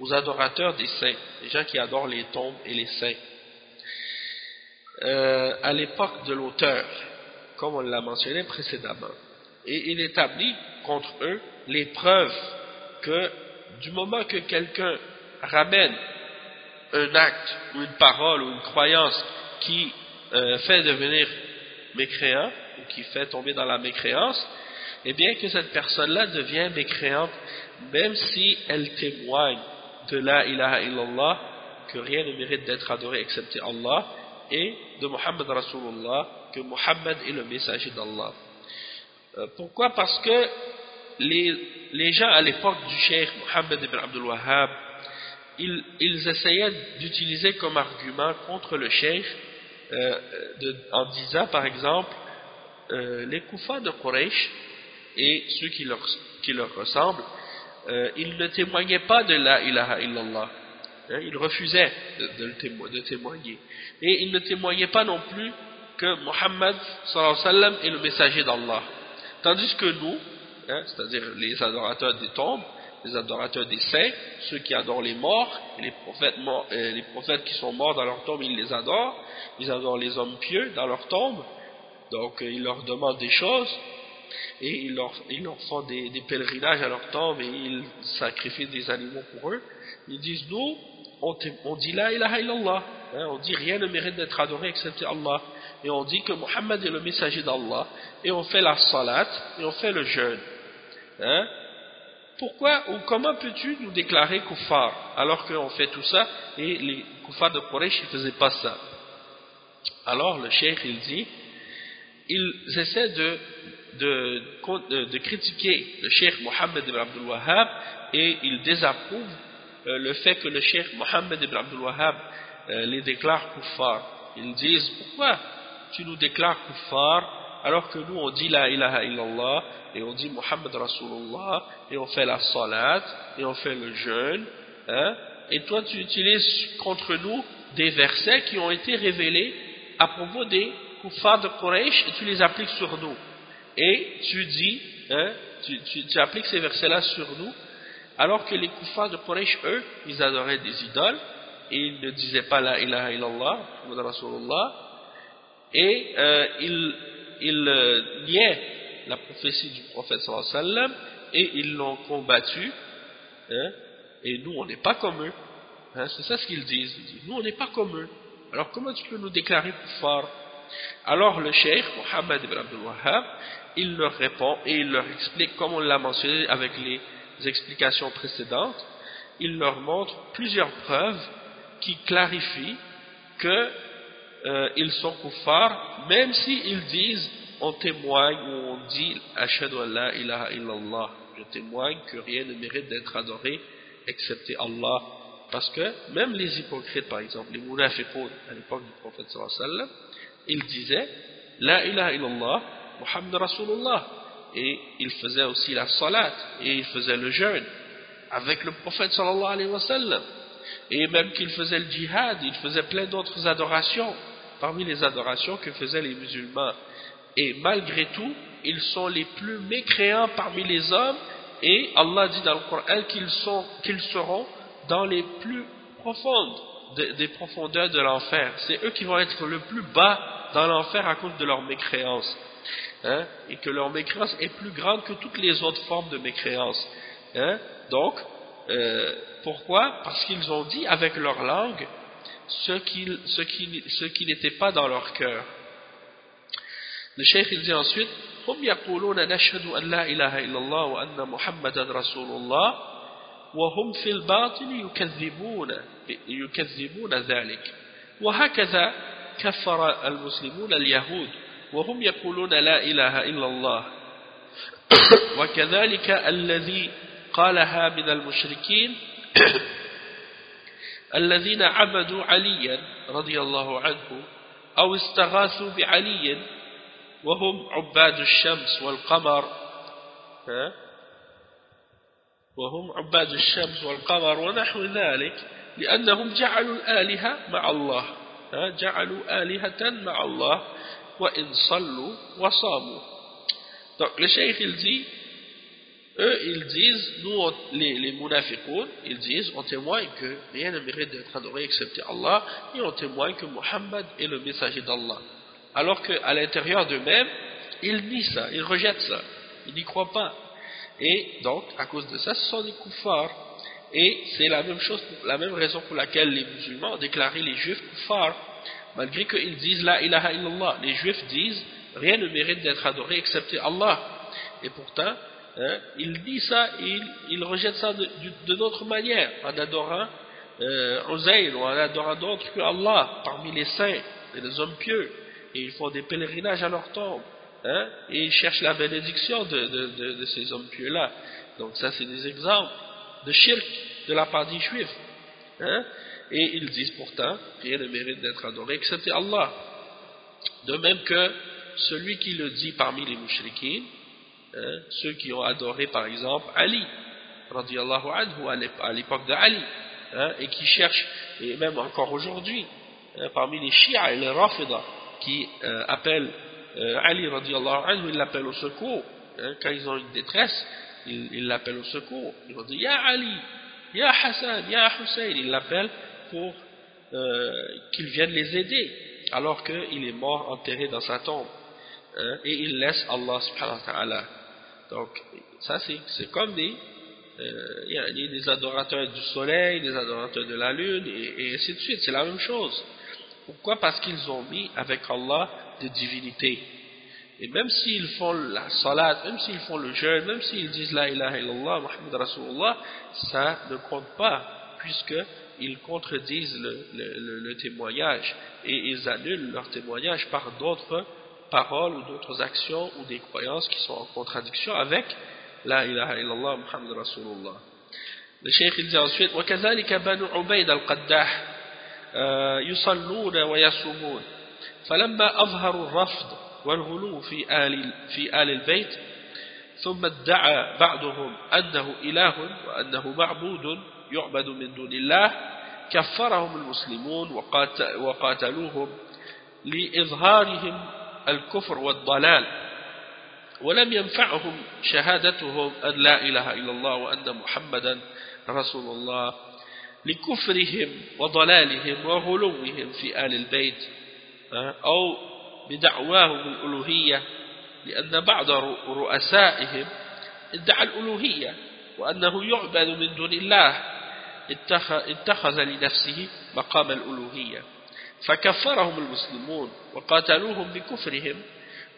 aux adorateurs des saints, les gens qui adorent les tombes et les saints. Euh, à l'époque de l'auteur, comme on l'a mentionné précédemment. Et il établit contre eux les preuves que du moment que quelqu'un ramène un acte ou une parole ou une croyance qui euh, fait devenir mécréant ou qui fait tomber dans la mécréance, eh bien que cette personne-là devient mécréante même si elle témoigne de la ilaha illallah que rien ne mérite d'être adoré excepté Allah et de Muhammad Rasulullah que Muhammad est le messager d'Allah. Euh, pourquoi? Parce que les, gens à l'époque du cheikh Mohammed ibn Abdul Wahhab, ils, essayaient d'utiliser comme argument contre le cheikh, euh, en disant par exemple, euh, les koufas de Quraysh et ceux qui leur, qui leur ressemblent, ils ne témoignaient pas de la ilaha illallah. Hein, ils refusaient de, de, témoigner. Et ils ne témoignaient pas non plus que Muhammad est le messager d'Allah. Tandis que nous, Hein, c'est-à-dire les adorateurs des tombes, les adorateurs des saints, ceux qui adorent les morts, les prophètes, euh, les prophètes qui sont morts dans leur tombe, ils les adorent, ils adorent les hommes pieux dans leur tombe, donc euh, ils leur demandent des choses, et ils leur, ils leur font des, pèlerinages à leur tombe, et ils sacrifient des animaux pour eux, ils disent, nous, on, on dit la ilaha illallah, hein, on dit rien ne mérite d'être adoré excepté Allah, et on dit que Muhammad est le messager d'Allah, et on fait la salat, et on fait le jeûne. Hein? Pourquoi ou comment peux-tu nous déclarer kuffar alors qu'on fait tout ça et les kuffars de Quraysh ne faisaient pas ça? Alors le cheikh il dit ils essaient de, de, de, critiquer le cheikh Mohammed ibn Abdul Wahhab et ils désapprouvent euh, le fait que le cheikh Mohammed ibn Abdul Wahhab euh, les déclare kuffar. Ils disent pourquoi tu nous déclares kuffar alors que nous on dit la ilaha illallah et on dit Muhammad Rasulullah et on fait la salat et on fait le jeûne hein, et toi tu utilises contre nous des versets qui ont été révélés à propos des kuffars de Quraysh et tu les appliques sur nous. Et tu dis hein, tu, tu, appliques ces versets là sur nous alors que les kuffars de Quraysh eux ils adoraient des idoles et ils ne disaient pas la ilaha illallah Muhammad Rasulullah et euh, ils, ils euh, niaient la prophétie du prophète sallallahu et ils l'ont combattu hein, et nous on n'est pas comme eux hein, c'est ça ce qu'ils disent. nous on n'est pas comme eux. Alors comment tu peux nous déclarer fort? Alors le cheikh Mohammed ibn Abdul Wahhab il leur répond et il leur explique comme on l'a mentionné avec les explications précédentes il leur montre plusieurs preuves qui clarifient qu'ils euh, sont kuffars même s'ils disent on témoigne ou on dit Ashadu Allah ilaha illallah. Je témoigne que rien ne mérite d'être adoré excepté Allah. Parce que même les hypocrites par exemple les munafiqoun à l'époque du prophète sallallahu alayhi wa sallam ils disaient La ilaha illallah Muhammad Rasulullah. Et ils faisaient aussi la salat et ils faisaient le jeûne avec le prophète sallallahu alayhi wa sallam. Et même qu'ils faisaient le djihad ils faisaient plein d'autres adorations parmi les adorations que faisaient les musulmans et malgré tout, ils sont les plus mécréants parmi les hommes et Allah dit dans le Coran qu'ils seront dans les plus profondes des profondeurs de l'enfer. C'est eux qui vont être le plus bas dans l'enfer à cause de leur mécréance. Hein, et que leur mécréance est plus grande que toutes les autres formes de mécréance. Hein. Donc, euh, pourquoi? Parce qu'ils ont dit avec leur langue ce qui, ce qui, ce qui n'était pas dans leur cœur. Le cheikh il dit ensuite هم يقولون نشهد أن لا إله إلا الله وأن محمدا رسول الله وهم في الباطن يكذبون يكذبون ذلك وهكذا كفر المسلمون اليهود وهم يقولون لا إله إلا الله (coughs) وكذلك الذي قالها من المشركين الذين عبدوا عليا رضي الله عنه أو استغاثوا بعلي وهم عباد الشمس والقمر. وهم عباد الشمس والقمر ونحو ذلك لأنهم جعلوا الآلهة مع الله. جعلوا آلهة مع الله وإن صلوا وصاموا. il dit eux ils disent nous les, les munafiqoun ils disent on témoigne que rien ne mérite d'être adoré excepté Allah et on témoigne que Muhammad est le messager d'Allah alors qu'à l'intérieur d'eux-mêmes, ils nient ça, ils rejettent ça, ils n'y croient pas. Et donc, à cause de ça, ce sont des kuffars. Et c'est la même chose, la même raison pour laquelle les musulmans ont déclaré les juifs kuffars, malgré qu'ils disent la ilaha illallah. Les juifs disent rien ne mérite d'être adoré excepté Allah. Et pourtant, hein, ils disent ça et ils, rejettent ça de, d'autres manières, en adorant euh, ou en adorant d'autres que Allah, parmi les saints et les hommes pieux et ils font des pèlerinages à leur tombe, hein, et ils cherchent la bénédiction de, ces hommes pieux-là. Donc ça, c'est des exemples de shirk de la part des juifs. Hein, et ils disent pourtant, rien ne mérite d'être adoré excepté Allah. De même que celui qui le dit parmi les mouchriquins, hein, ceux qui ont adoré par exemple Ali, radiallahu anhu, à l'époque de Ali, hein, et qui cherchent, et même encore aujourd'hui, hein, parmi les Shia et les Rafida, qui euh, appelle euh, Ali radiallahu anhu, il l'appelle au secours. Hein, quand ils ont une détresse, il l'appelle au secours. Ils vont dire Ya Ali, Ya Hassan, Ya Hussein. Il l'appelle pour euh, qu'il vienne les aider, alors qu'il est mort enterré dans sa tombe. Et il laisse Allah subhanahu wa ta'ala. Donc, ça c'est comme des, il y a des adorateurs du soleil, des adorateurs de la lune, et ainsi de suite. C'est la même chose. Pourquoi? Parce qu'ils ont mis avec Allah des divinités. Et même s'ils font la salat, même s'ils font le jeûne, même s'ils disent la ilaha illallah, Muhammad Rasulullah, ça ne compte pas, puisqu'ils contredisent le, témoignage et ils annulent leur témoignage par d'autres paroles ou d'autres actions ou des croyances qui sont en contradiction avec la ilaha illallah, Muhammad Rasulullah. Le cheikh il dit ensuite, وَكَذَلِكَ بَنُ عُبَيْدَ الْقَدَّاحِ يصلون ويصومون فلما أظهروا الرفض والغلو في آل, في آل البيت ثم ادعى بعضهم أنه إله وأنه معبود يعبد من دون الله كفرهم المسلمون وقاتلوهم لإظهارهم الكفر والضلال ولم ينفعهم شهادتهم أن لا إله إلا الله وأن محمدا رسول الله لكفرهم وضلالهم وغلوهم في آل البيت أو بدعواهم الألوهية لأن بعض رؤسائهم ادعى الألوهية وأنه يعبد من دون الله اتخذ لنفسه مقام الألوهية. فكفرهم المسلمون وقاتلوهم بكفرهم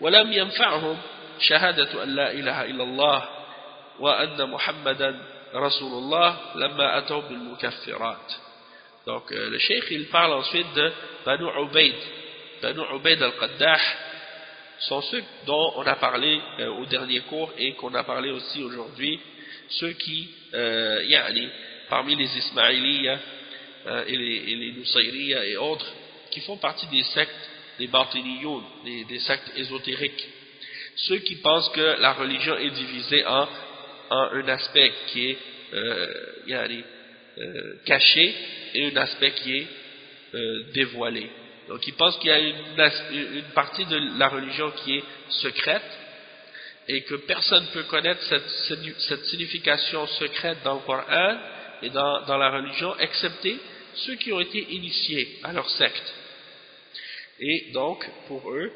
ولم ينفعهم شهادة أن لا إله إلا الله وأن محمدا Rasulullah lamma ataw bil mukaffirat. Donc euh, le cheikh il parle ensuite de Banu Ubaid. Banu Ubaid al-Qaddah sont ceux dont on a parlé euh, au dernier cours et qu'on a parlé aussi aujourd'hui, ceux qui, euh, yani, parmi les Ismaïliya euh, et les, et les et autres, qui font partie des sectes, des Batiniyoun, des, sectes ésotériques. Ceux qui pensent que la religion est divisée en un aspect qui est euh, euh, caché et un aspect qui est euh, dévoilé. Donc il pense qu'il y a une, partie de la religion qui est secrète et que personne ne peut connaître cette, signification secrète dans le Coran et dans, dans la religion excepté ceux qui ont été initiés à leur secte. Et donc, pour eux,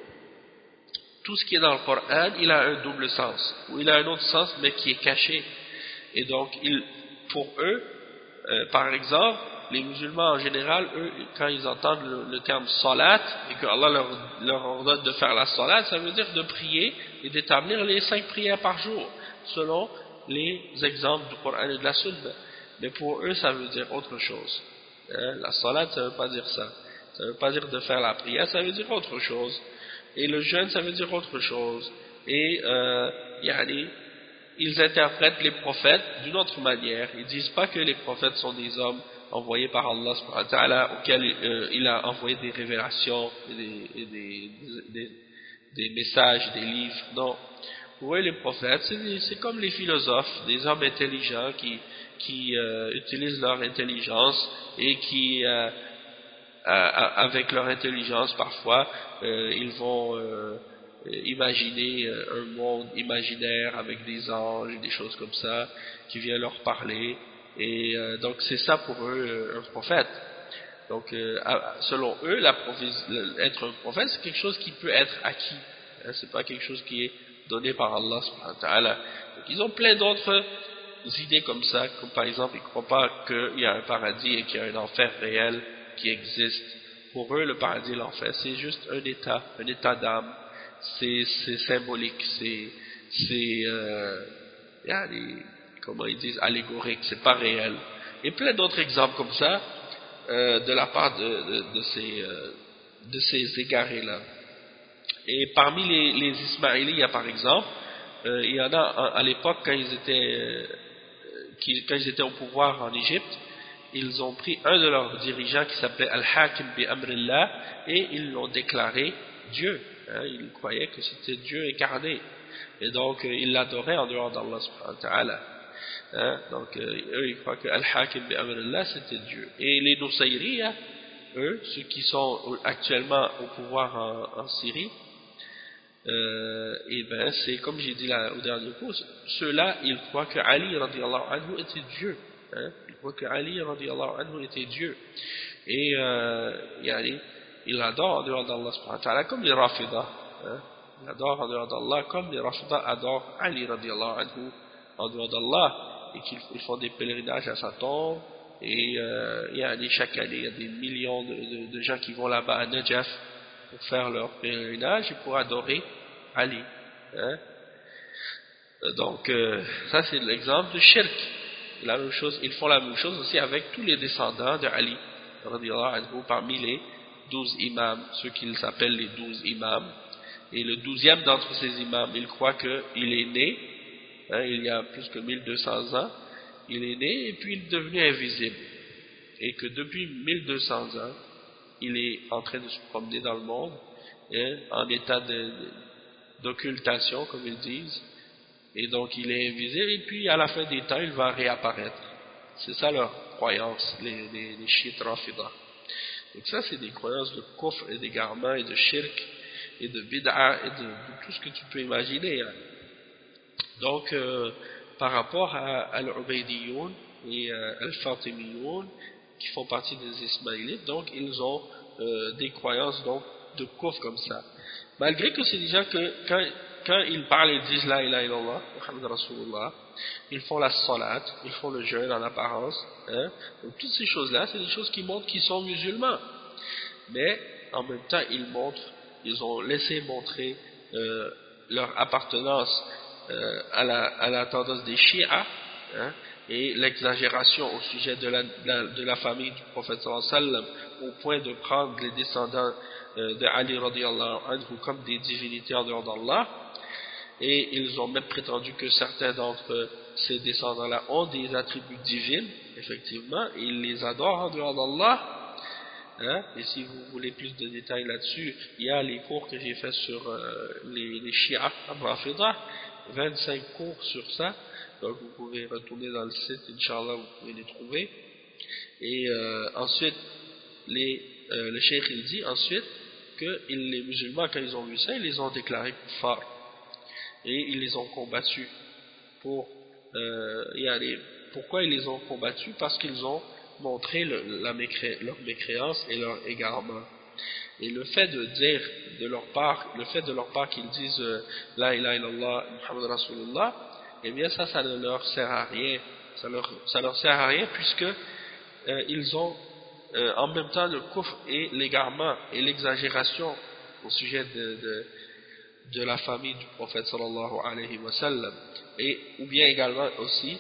tout ce qui est dans le Coran, il a un double sens, ou il a un autre sens, mais qui est caché. Et donc, pour eux, euh, par exemple, les musulmans en général, eux, quand ils entendent le, terme salat, et que Allah leur, leur, ordonne de faire la salat, ça veut dire de prier et d'établir les cinq prières par jour, selon les exemples du Coran et de la Sunna. Mais pour eux, ça veut dire autre chose. Hein, la salat, ça ne veut pas dire ça. Ça ne veut pas dire de faire la prière, ça veut dire autre chose. Et le jeûne, ça veut dire autre chose. Et, euh, yani, ils interprètent les prophètes d'une autre manière. Ils disent pas que les prophètes sont des hommes envoyés par Allah auxquels euh, il a envoyé des révélations, des, des, des, des, messages, des livres. Non. Pour eux, les prophètes, c'est comme les philosophes, des hommes intelligents qui, qui euh, utilisent leur intelligence et qui, euh, avec leur intelligence parfois, ils vont euh, imaginer euh, un monde imaginaire avec des anges, des choses comme ça, qui vient leur parler. Et euh, donc c'est ça pour eux un prophète. Donc selon eux, être un prophète, c'est quelque chose qui peut être acquis. Hein, c'est pas quelque chose qui est donné par Allah Donc ils ont plein d'autres idées comme ça, comme par exemple, ils ne croient pas qu'il y a un paradis et qu'il y a un enfer réel qui existe. Pour eux, le paradis et l'enfer, c'est juste un état, un état d'âme c'est symbolique, c'est, euh, comment ils disent, allégorique, c'est pas réel. Et plein d'autres exemples comme ça, euh, de la part de, ces, euh, de ces égarés-là. Et parmi les, les Ismaéliens, par exemple, euh, il y en a à, l'époque quand ils étaient quand ils étaient au pouvoir en Égypte, ils ont pris un de leurs dirigeants qui s'appelait Al-Hakim bi Amrillah et ils l'ont déclaré Dieu. Hein, il croyait que c'était Dieu incarné. Et donc, euh, il l'adorait en dehors d'Allah subhanahu. Hein, donc, euh, eux, ils croient que Al-Hakim bi c'était Dieu. Et les Nusayriya, eux, ceux qui sont actuellement au pouvoir en, Syrie, euh, et ben c'est comme j'ai dit là, au dernier cours, ceux-là, ils croient que Ali anhu était Dieu. Hein, ils croient que Ali anhu était Dieu. Et, euh, yani, il adore en dehors d'Allah comme les Rafida hein. il adore en dehors d'Allah comme les Rafida adorent Ali anhu en dehors d'Allah et qu'ils font des pèlerinages à sa tombe et euh, chaque année il y a des millions de, gens qui vont là-bas à Najaf pour faire leur pèlerinage et pour adorer Ali hein. donc euh, ça c'est l'exemple de shirk la même chose, ils font la même chose aussi avec tous les descendants de Ali parmi les douze imams, ceux qu'ils appellent les douze imams. Et le douzième d'entre ces imams, il croit qu'il est né, hein, il y a plus que 1200 ans, il est né et puis il est devenu invisible. Et que depuis 1200 ans, il est en train de se promener dans le monde, hein, en état d'occultation, comme ils disent. Et donc il est invisible et puis à la fin des temps, il va réapparaître. C'est ça leur croyance, les, les, les donc ça, c'est des croyances de kufr et d'égarement et de shirk et de bid'a et de, tout ce que tu peux imaginer. Hein. Donc, euh, par rapport à Al-Ubaydiyoun et Al-Fatimiyoun, qui font partie des Ismaélites, donc ils ont euh, des croyances donc, de kufr comme ça. Malgré que c'est déjà que quand, ils parlent et disent La ilaha illallah, Muhammad Rasulullah, ils font la salat, ils font le jeûne en apparence. Hein. Donc, toutes ces choses-là, c'est des choses qui montrent qu'ils sont musulmans. Mais en même temps, ils montrent, ils ont laissé montrer euh, leur appartenance euh, à, la, tendance des hein, et l'exagération au sujet de la, famille du prophète sallam au point de prendre les descendants euh, de Ali anhu comme des divinités en dehors d'Allah et ils ont même prétendu que certains d'entre ces descendants-là ont des attributs divins, effectivement, ils les adorent en dehors d'Allah. Hein? Et si vous voulez plus de détails là-dessus, il y a les cours que j'ai fait sur euh, les, les Shia 25 cours sur ça, donc vous pouvez retourner dans le site, Inch'Allah, vous pouvez les trouver. Et euh, ensuite, les, euh, le cheikh il dit ensuite que les musulmans, quand ils ont vu ça, ils les ont déclarés forts et ils les ont combattus pour euh, y aller. Pourquoi ils les ont combattus? Parce qu'ils ont montré leur mécréance et leur égarement. Et le fait de dire de leur part, le fait de leur part qu'ils disent euh, La ilaha illallah Muhammad Rasulullah, eh bien ça, ça ne leur sert à rien. Ça leur, ça leur sert à rien puisque euh, ils ont euh, en même temps le coffre et l'égarement et l'exagération au sujet de, de, la famille du prophète sallallahu alayhi wa sallam et ou bien également aussi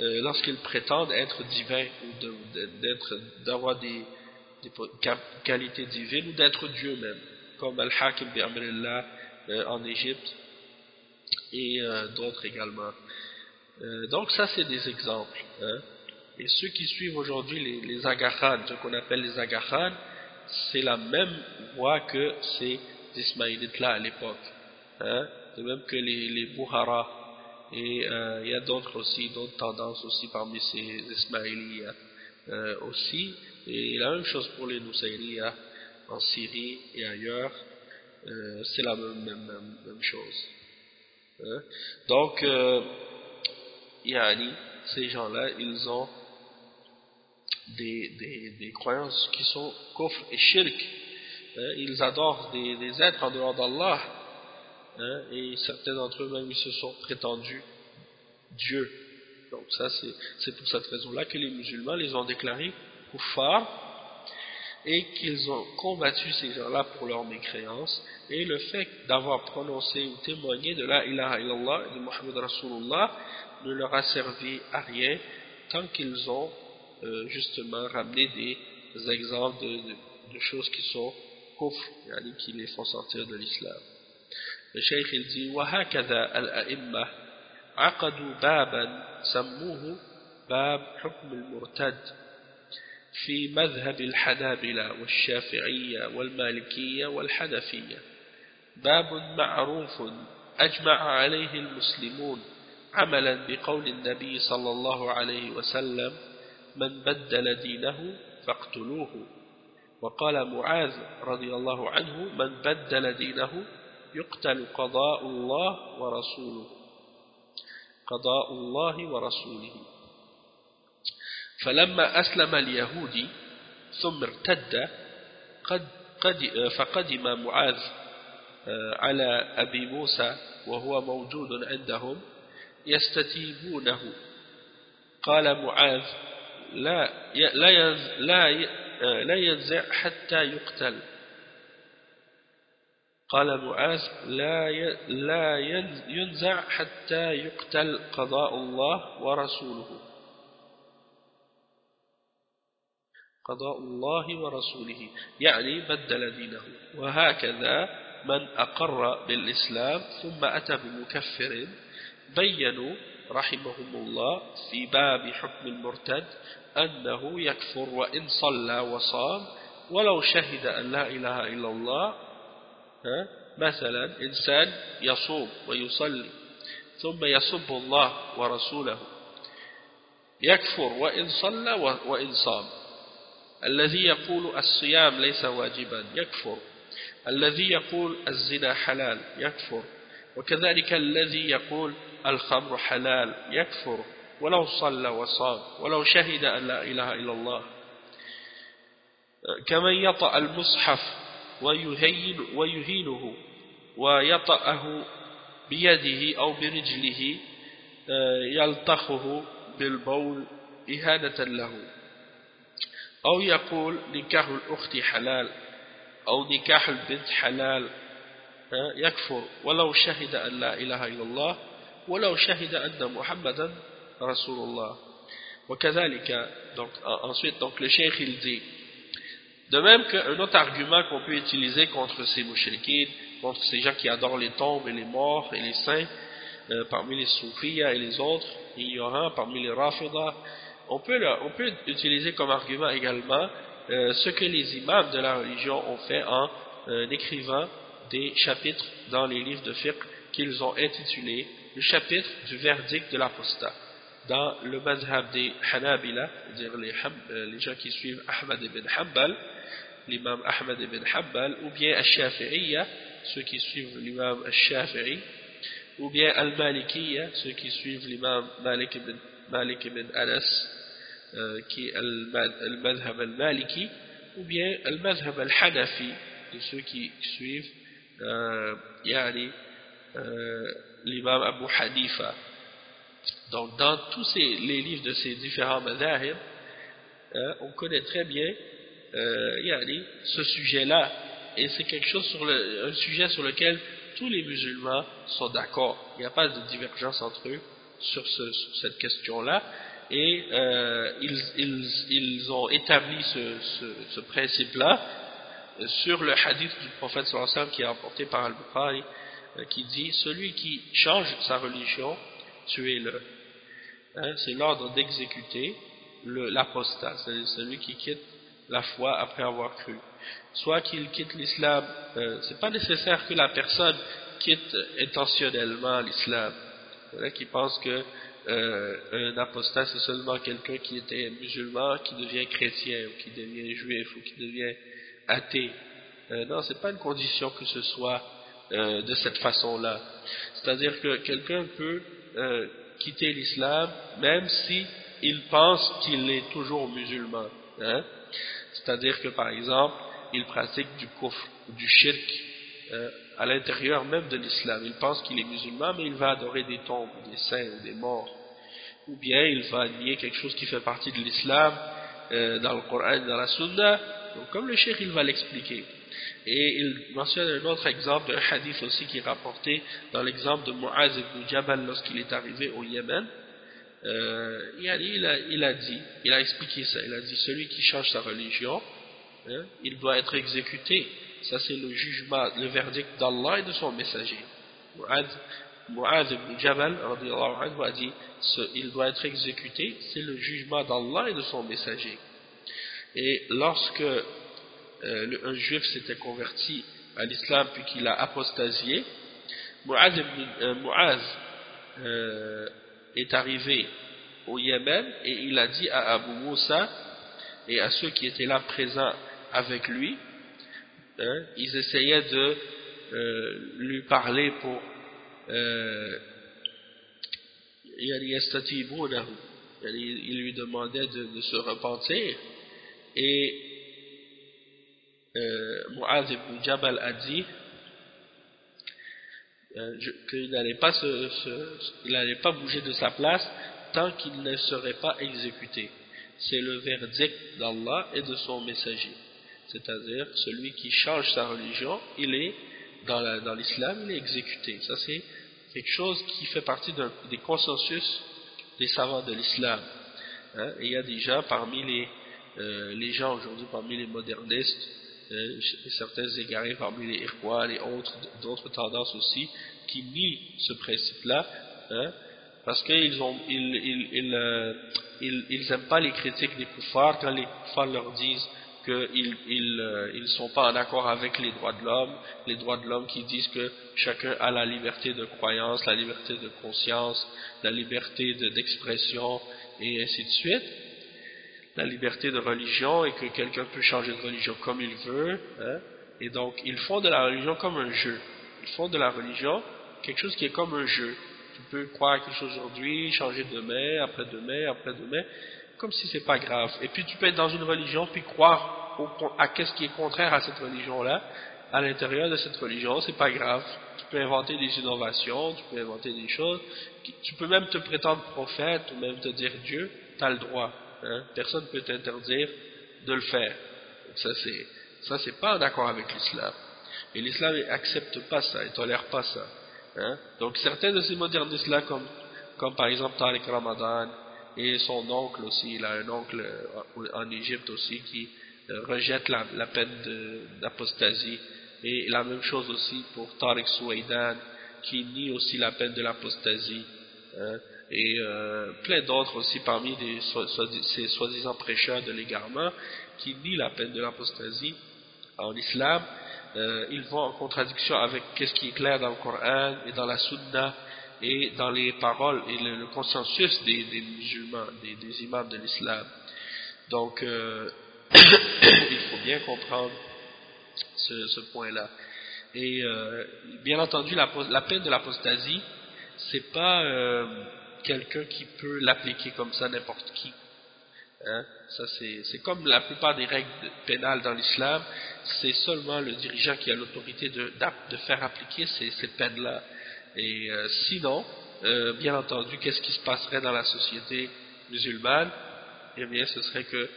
euh, lorsqu'ils prétendent être divins ou d'avoir des, des, qualités divines ou d'être Dieu même comme Al-Hakim bi en Égypte et euh, d'autres également euh, donc ça c'est des exemples hein. Et ceux qui suivent aujourd'hui les, les ce qu'on appelle les Agachan, c'est la même voie que ces Ismaélites-là à l'époque. Hein? De même que les, les. Et euh, il y a d'autres aussi, d'autres tendances aussi parmi ces Ismaélites aussi. Et la même chose pour les Nusayriya en Syrie et ailleurs. C'est la même chose. Hein? Donc, euh, yani, ces gens-là, ils ont des, des, des croyances qui sont kufr et shirk. Hein, ils adorent des, êtres en dehors d'Allah. Hein, et certains d'entre eux même ils se sont prétendus Dieu. Donc ça c'est pour cette raison-là que les musulmans les ont déclarés kuffar et qu'ils ont combattu ces gens-là pour leur mécréance et le fait d'avoir prononcé ou témoigné de la ilaha illallah et de Muhammad Rasulullah ne leur a servi à rien tant qu'ils ont euh, justement ramener des exemples de, de, de choses qui sont kufr, yani qui les font sortir de l'islam. Le cheikh il dit وهكذا الأئمة عقدوا بابا سموه باب حكم المرتد في مذهب الحنابلة والشافعية والمالكية والحنفية. باب معروف أجمع عليه المسلمون عملا بقول النبي صلى الله عليه وسلم من بدل دينه فاقتلوه وقال معاذ رضي الله عنه من بدل دينه يقتل قضاء الله ورسوله قضاء الله ورسوله. فلما أسلم اليهودي ثم ارتد قد قد فقدم معاذ آه، على أبي موسى وهو موجود عندهم يستتيبونه. قال معاذ لا لا لا لا ينزع حتى يقتل. قال معاذ لا لا ينزع حتى يقتل قضاء الله ورسوله. قضاء الله ورسوله يعني بدل دينه. وهكذا من أقر بالإسلام ثم أتى بمكفر بينوا رحمهم الله في باب حكم المرتد أنه يكفر وإن صلى وصام ولو شهد أن لا إله إلا الله مثلا إنسان يصوم ويصلي ثم يسب الله ورسوله يكفر وإن صلى وإن صام. الذي يقول الصيام ليس واجبا يكفر. الذي يقول الزنا حلال يكفر. وكذلك الذي يقول الخمر حلال يكفر. ولو صلى وصام ولو شهد أن لا إله إلا الله. كمن يطأ المصحف ويهين ويهينه ويطأه بيده أو برجله يلطخه بالبول إهانة له. أو يقول نكاح الأخت حلال أو نكاح البنت حلال يكفر ولو شهد أن لا إله إلا الله ولو شهد أن محمدا Rasulullah. Donc, ensuite, donc le cheikh il dit, de même qu'un autre argument qu'on peut utiliser contre ces mouchriquins, contre ces gens qui adorent les tombes et les morts et les saints, euh, parmi les soufiyas et les autres ignorants, parmi les rafidah, on peut, utiliser comme argument également euh, ce que les imams de la religion ont fait en euh, écrivant des chapitres dans les livres de fiqh qu'ils ont intitulés le chapitre du verdict de l'apostat. Dans le madhab des Hanabila, c'est-à-dire les, euh, les, gens qui suivent Ahmad ibn Hanbal, l'imam Ahmad ibn Hanbal, ou bien Al-Shafi'iyya, ceux qui suivent l'imam Al-Shafi'i, ou bien Al-Malikiyya, ceux qui suivent l'imam Malik ibn, Malik ibn Anas, euh, qui est Al-Madhab Al-Maliki, ou bien Al-Madhab Al-Hanafi, de ceux qui suivent euh, euh, l'imam Abu Hanifa, donc, dans tous ces, les livres de ces différents madhahib, hein, on connaît très bien euh, ce sujet-là, et c'est quelque chose sur un sujet sur lequel tous les musulmans sont d'accord. Il n'y a pas de divergence entre eux sur cette question-là, et euh, ils, ont établi ce, principe-là sur le hadith du prophète sallallahu qui est rapporté par Al-Bukhari, euh, qui dit celui qui change sa religion, tuez-le. Hein, c'est l'ordre d'exécuter l'apostat, c'est celui qui quitte la foi après avoir cru. Soit qu'il quitte l'islam, euh, c'est pas nécessaire que la personne quitte intentionnellement l'islam. Il y en a qui pensent que euh, un apostat c'est seulement quelqu'un qui était musulman, qui devient chrétien, ou qui devient juif, ou qui devient athée. Euh, non, c'est pas une condition que ce soit euh, de cette façon-là. C'est-à-dire que quelqu'un peut euh, quitter l'islam même si pense qu'il est toujours musulman. Hein. C'est-à-dire que par exemple, il pratique du kufr du shirk euh, à l'intérieur même de l'islam. Il pense qu'il est musulman, mais il va adorer des tombes, des saints ou des morts. Ou bien il va nier quelque chose qui fait partie de l'islam euh, dans le Coran dans la Sunna. Donc comme le cheikh, il va l'expliquer. Et il mentionne un autre exemple d'un hadith aussi qui est rapporté dans l'exemple de Mu'az ibn Jabal lorsqu'il est arrivé au Yémen. Euh, il, a, il, a, dit, il a expliqué ça, il a dit celui qui change sa religion, hein, il doit être exécuté. Ça c'est le jugement, le verdict d'Allah et de son messager. Mu'az ibn Jabal a dit il doit être exécuté, c'est le jugement d'Allah et de son messager. Et lorsque euh, un juif s'était converti à l'islam puis qu'il a apostasié, Mu'az, euh, euh, est arrivé au Yémen et il a dit à Abu Moussa et à ceux qui étaient là présents avec lui, hein, ils essayaient de lui parler pour il lui demandait de, se repentir et euh, Mu'adh ibn Jabal a dit euh, qu'il n'allait pas, se, pas bouger de sa place tant qu'il ne serait pas exécuté. C'est le verdict d'Allah et de son messager. C'est-à-dire, celui qui change sa religion, il est, dans l'islam, il est exécuté. Ça, c'est quelque chose qui fait partie des consensus des savants de l'islam. Hein. Il y a déjà parmi les, euh, les gens aujourd'hui, parmi les modernistes, euh, certains égarés parmi les Ikhwan et autres, d'autres tendances aussi, qui nient ce principe-là, hein, parce qu'ils ont, ils, ils, ils, euh, ils, aiment pas les critiques des koufars quand les koufars leur disent qu'ils ils, euh, ils sont pas en accord avec les droits de l'homme, les droits de l'homme qui disent que chacun a la liberté de croyance, la liberté de conscience, la liberté d'expression et ainsi de suite la liberté de religion et que quelqu'un peut changer de religion comme il veut. Hein, et donc, ils font de la religion comme un jeu. Ils font de la religion quelque chose qui est comme un jeu. Tu peux croire à quelque chose aujourd'hui, changer demain, après-demain, après-demain, comme si c'est pas grave. Et puis tu peux être dans une religion puis croire à qu'est-ce qui est contraire à cette religion-là. À l'intérieur de cette religion, c'est pas grave. Tu peux inventer des innovations, tu peux inventer des choses. Tu peux même te prétendre prophète ou même te dire Dieu, tu as le droit. Hein, personne ne peut t'interdire de le faire. Ça, c'est ça c'est pas en accord avec l'islam. Et l'islam accepte pas ça, il tolère pas ça. Hein. Donc certains de ces modernistes-là, comme, comme par exemple Tariq Ramadan, et son oncle aussi, il a un oncle euh, en Égypte aussi qui euh, rejette la, peine d'apostasie. Et la même chose aussi pour Tariq Souaidan, qui nie aussi la peine de l'apostasie. Hein et euh, plein d'autres aussi parmi ces soi-disant prêcheurs de l'égarement qui nient la peine de l'apostasie en islam, ils vont en contradiction avec ce qui est clair dans le Coran et dans la Sunna et dans les paroles et le, consensus des, musulmans, des, imams de l'islam. Donc, euh, (coughs) il faut bien comprendre ce, point-là. Et bien entendu, la, peine de l'apostasie, c'est pas quelqu'un qui peut l'appliquer comme ça n'importe qui. Hein? C'est comme la plupart des règles pénales dans l'islam, c'est seulement le dirigeant qui a l'autorité de, de, faire appliquer ces, ces peines-là. Et euh, sinon, euh, bien entendu, qu'est-ce qui se passerait dans la société musulmane? Eh bien, ce serait que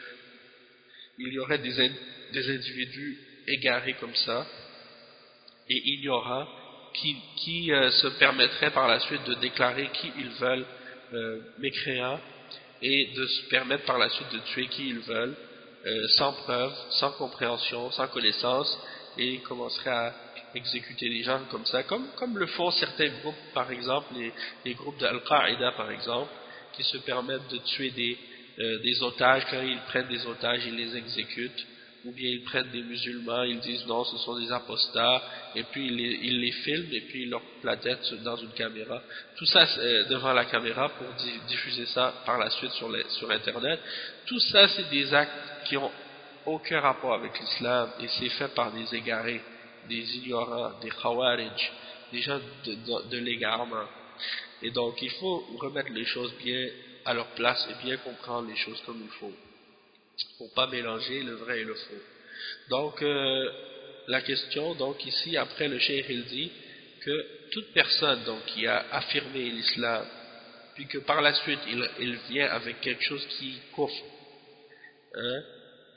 il y aurait des, individus égarés comme ça, et ignorants, qui, qui euh, se permettraient par la suite de déclarer qui ils veulent mécréants, et de se permettre par la suite de tuer qui ils veulent, sans preuve, sans compréhension, sans connaissance, et commenceraient à exécuter des gens comme ça, comme, le font certains groupes, par exemple, les, les groupes d'Al-Qaïda, par exemple, qui se permettent de tuer des, euh, des otages, quand ils prennent des otages, ils les exécutent, ou bien ils prennent des musulmans, ils disent non, ce sont des apostats, et puis ils les, les filment, et puis ils leur la dans une caméra. Tout ça euh, devant la caméra pour diffuser ça par la suite sur, les, sur Internet. Tout ça, c'est des actes qui ont aucun rapport avec l'islam, et c'est fait par des égarés, des ignorants, des khawarij, des gens de, de l'égarement. Et donc, il faut remettre les choses bien à leur place et bien comprendre les choses comme il faut. Pour pas mélanger le vrai et le faux. Donc, euh, la question, donc ici, après le cheikh, il dit que toute personne donc, qui a affirmé l'islam, puis que par la suite, il, vient avec quelque chose qui couvre, hein,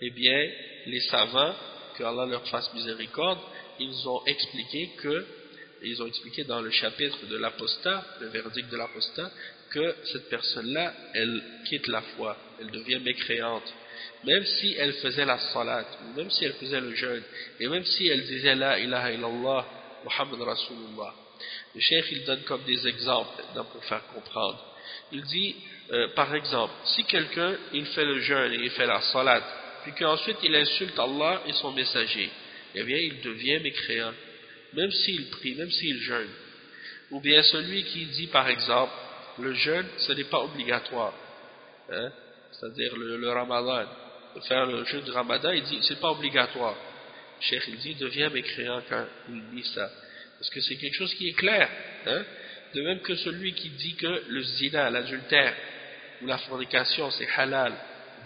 eh bien, les savants, que Allah leur fasse miséricorde, ils ont expliqué que, ils ont expliqué dans le chapitre de l'apostat, le verdict de l'apostat, que cette personne-là, elle quitte la foi, elle devient mécréante, même si elle faisait la salat, même si elle faisait le jeûne, et même si elle disait la ilaha illallah, Muhammad Rasulullah. Le cheikh, il donne comme des exemples pour faire comprendre. Il dit, euh, par exemple, si quelqu'un, il fait le jeûne et il fait la salat, puis qu'ensuite il insulte Allah et son messager, eh bien il devient mécréant, même s'il prie, même s'il jeûne. Ou bien celui qui dit, par exemple, le jeûne, ce n'est pas obligatoire. Hein? C'est-à-dire le, ramadan. Faire le jeûne du ramadan, il dit, c'est pas obligatoire. Cheikh, il dit, devient mécréant quand il dit ça. Parce que c'est quelque chose qui est clair. Hein? De même que celui qui dit que le zina, l'adultère, ou la fornication, c'est halal,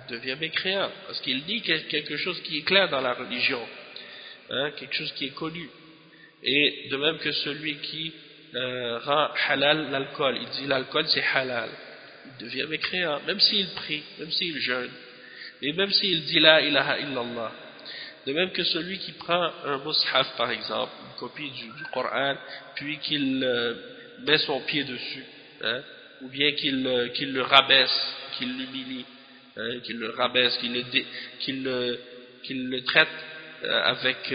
devient mécréant. Parce qu'il dit quelque chose qui est clair dans la religion. Hein? Quelque chose qui est connu. Et de même que celui qui euh, rend halal l'alcool. Il dit l'alcool c'est halal. Il devient mécréant, même s'il prie, même s'il jeûne, et même s'il dit la ilaha illallah. De même que celui qui prend un mushaf par exemple, une copie du, Coran, puis qu'il euh, met son pied dessus, hein, ou bien qu'il euh, le rabaisse, qu'il l'humilie, hein, qu'il le rabaisse, qu'il le, qu'il le, traite avec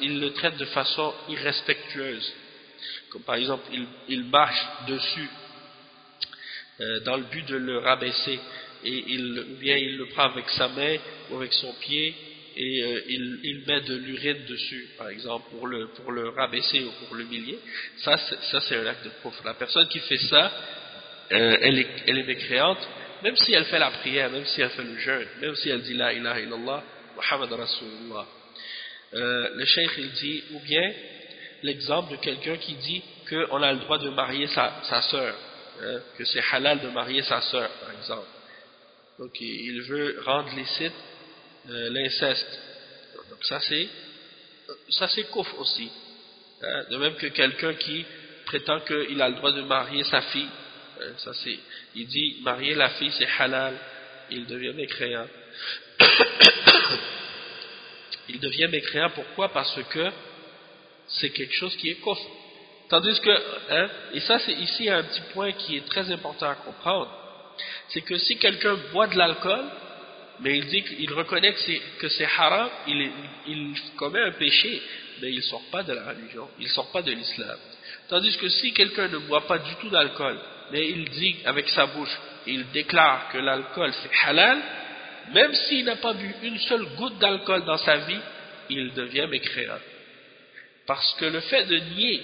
il le traite de façon irrespectueuse. Comme par exemple, il, marche dessus euh, dans le but de le rabaisser, et il, ou bien il le prend avec sa main ou avec son pied, et euh, il, met de l'urine dessus, par exemple, pour le, pour le rabaisser ou pour l'humilier. Ça, c'est un acte de pauvre. La personne qui fait ça, euh, elle, est, elle est mécréante, même si elle fait la prière, même si elle fait le jeûne, même si elle dit la ilaha illallah, Muhammad Rasulullah. Euh, le cheikh il dit, ou bien l'exemple de quelqu'un qui dit qu'on a le droit de marier sa, sœur, hein, que c'est halal de marier sa sœur, par exemple. Donc il veut rendre licite euh, l'inceste. Donc ça c'est ça c'est couf aussi. Hein. de même que quelqu'un qui prétend qu'il a le droit de marier sa fille. Hein, ça c'est, il dit marier la fille c'est halal, il devient mécréant. (coughs) il devient mécréant. Pourquoi? Parce que c'est quelque chose qui est coffre. Tandis que, hein, et ça c'est ici un petit point qui est très important à comprendre, c'est que si quelqu'un boit de l'alcool, mais il dit qu'il reconnaît que c'est haram, il, il, commet un péché, mais il ne sort pas de la religion, il ne sort pas de l'islam. Tandis que si quelqu'un ne boit pas du tout d'alcool, mais il dit avec sa bouche, il déclare que l'alcool c'est halal, même s'il n'a pas bu une seule goutte d'alcool dans sa vie, il devient mécréant. Parce que le fait de nier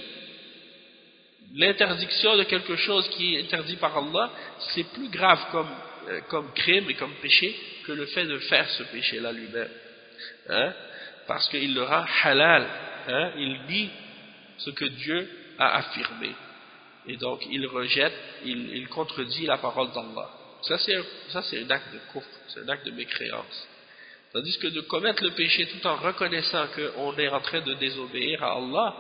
l'interdiction de quelque chose qui est interdit par Allah, c'est plus grave comme, euh, comme crime et comme péché que le fait de faire ce péché-là lui-même. Hein? Parce qu'il le rend halal. Hein? Il dit ce que Dieu a affirmé. Et donc, il rejette, il, il contredit la parole d'Allah. Ça, c'est un acte de coffre, c'est un acte de mécréance. Tandis que de commettre le péché tout en reconnaissant qu'on est en train de désobéir à Allah,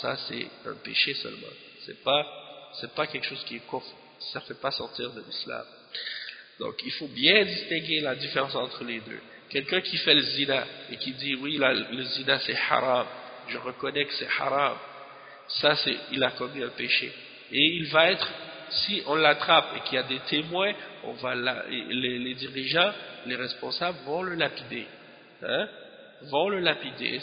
ça c'est un péché seulement. C'est pas, pas quelque chose qui est coffre. Ça ne fait pas sortir de l'islam. Donc il faut bien distinguer la différence entre les deux. Quelqu'un qui fait le zina et qui dit oui le zina c'est haram, je reconnais que c'est haram, ça il a commis un péché. Et il va être, si on l'attrape et qu'il y a des témoins, on va les, dirigeants, les responsables vont le lapider. Hein, vont le lapider,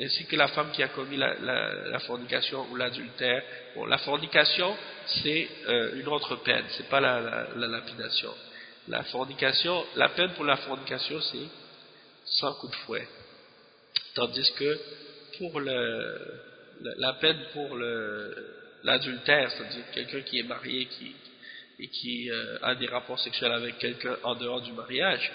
ainsi, que la femme qui a commis la, fornication ou l'adultère. Bon, la fornication, c'est euh, une autre peine, c'est pas la, lapidation. La fornication, la peine pour la fornication, c'est 100 coups de fouet. Tandis que pour le, la peine pour l'adultère, c'est-à-dire quelqu'un qui est marié qui, et qui euh, a des rapports sexuels avec quelqu'un en dehors du mariage,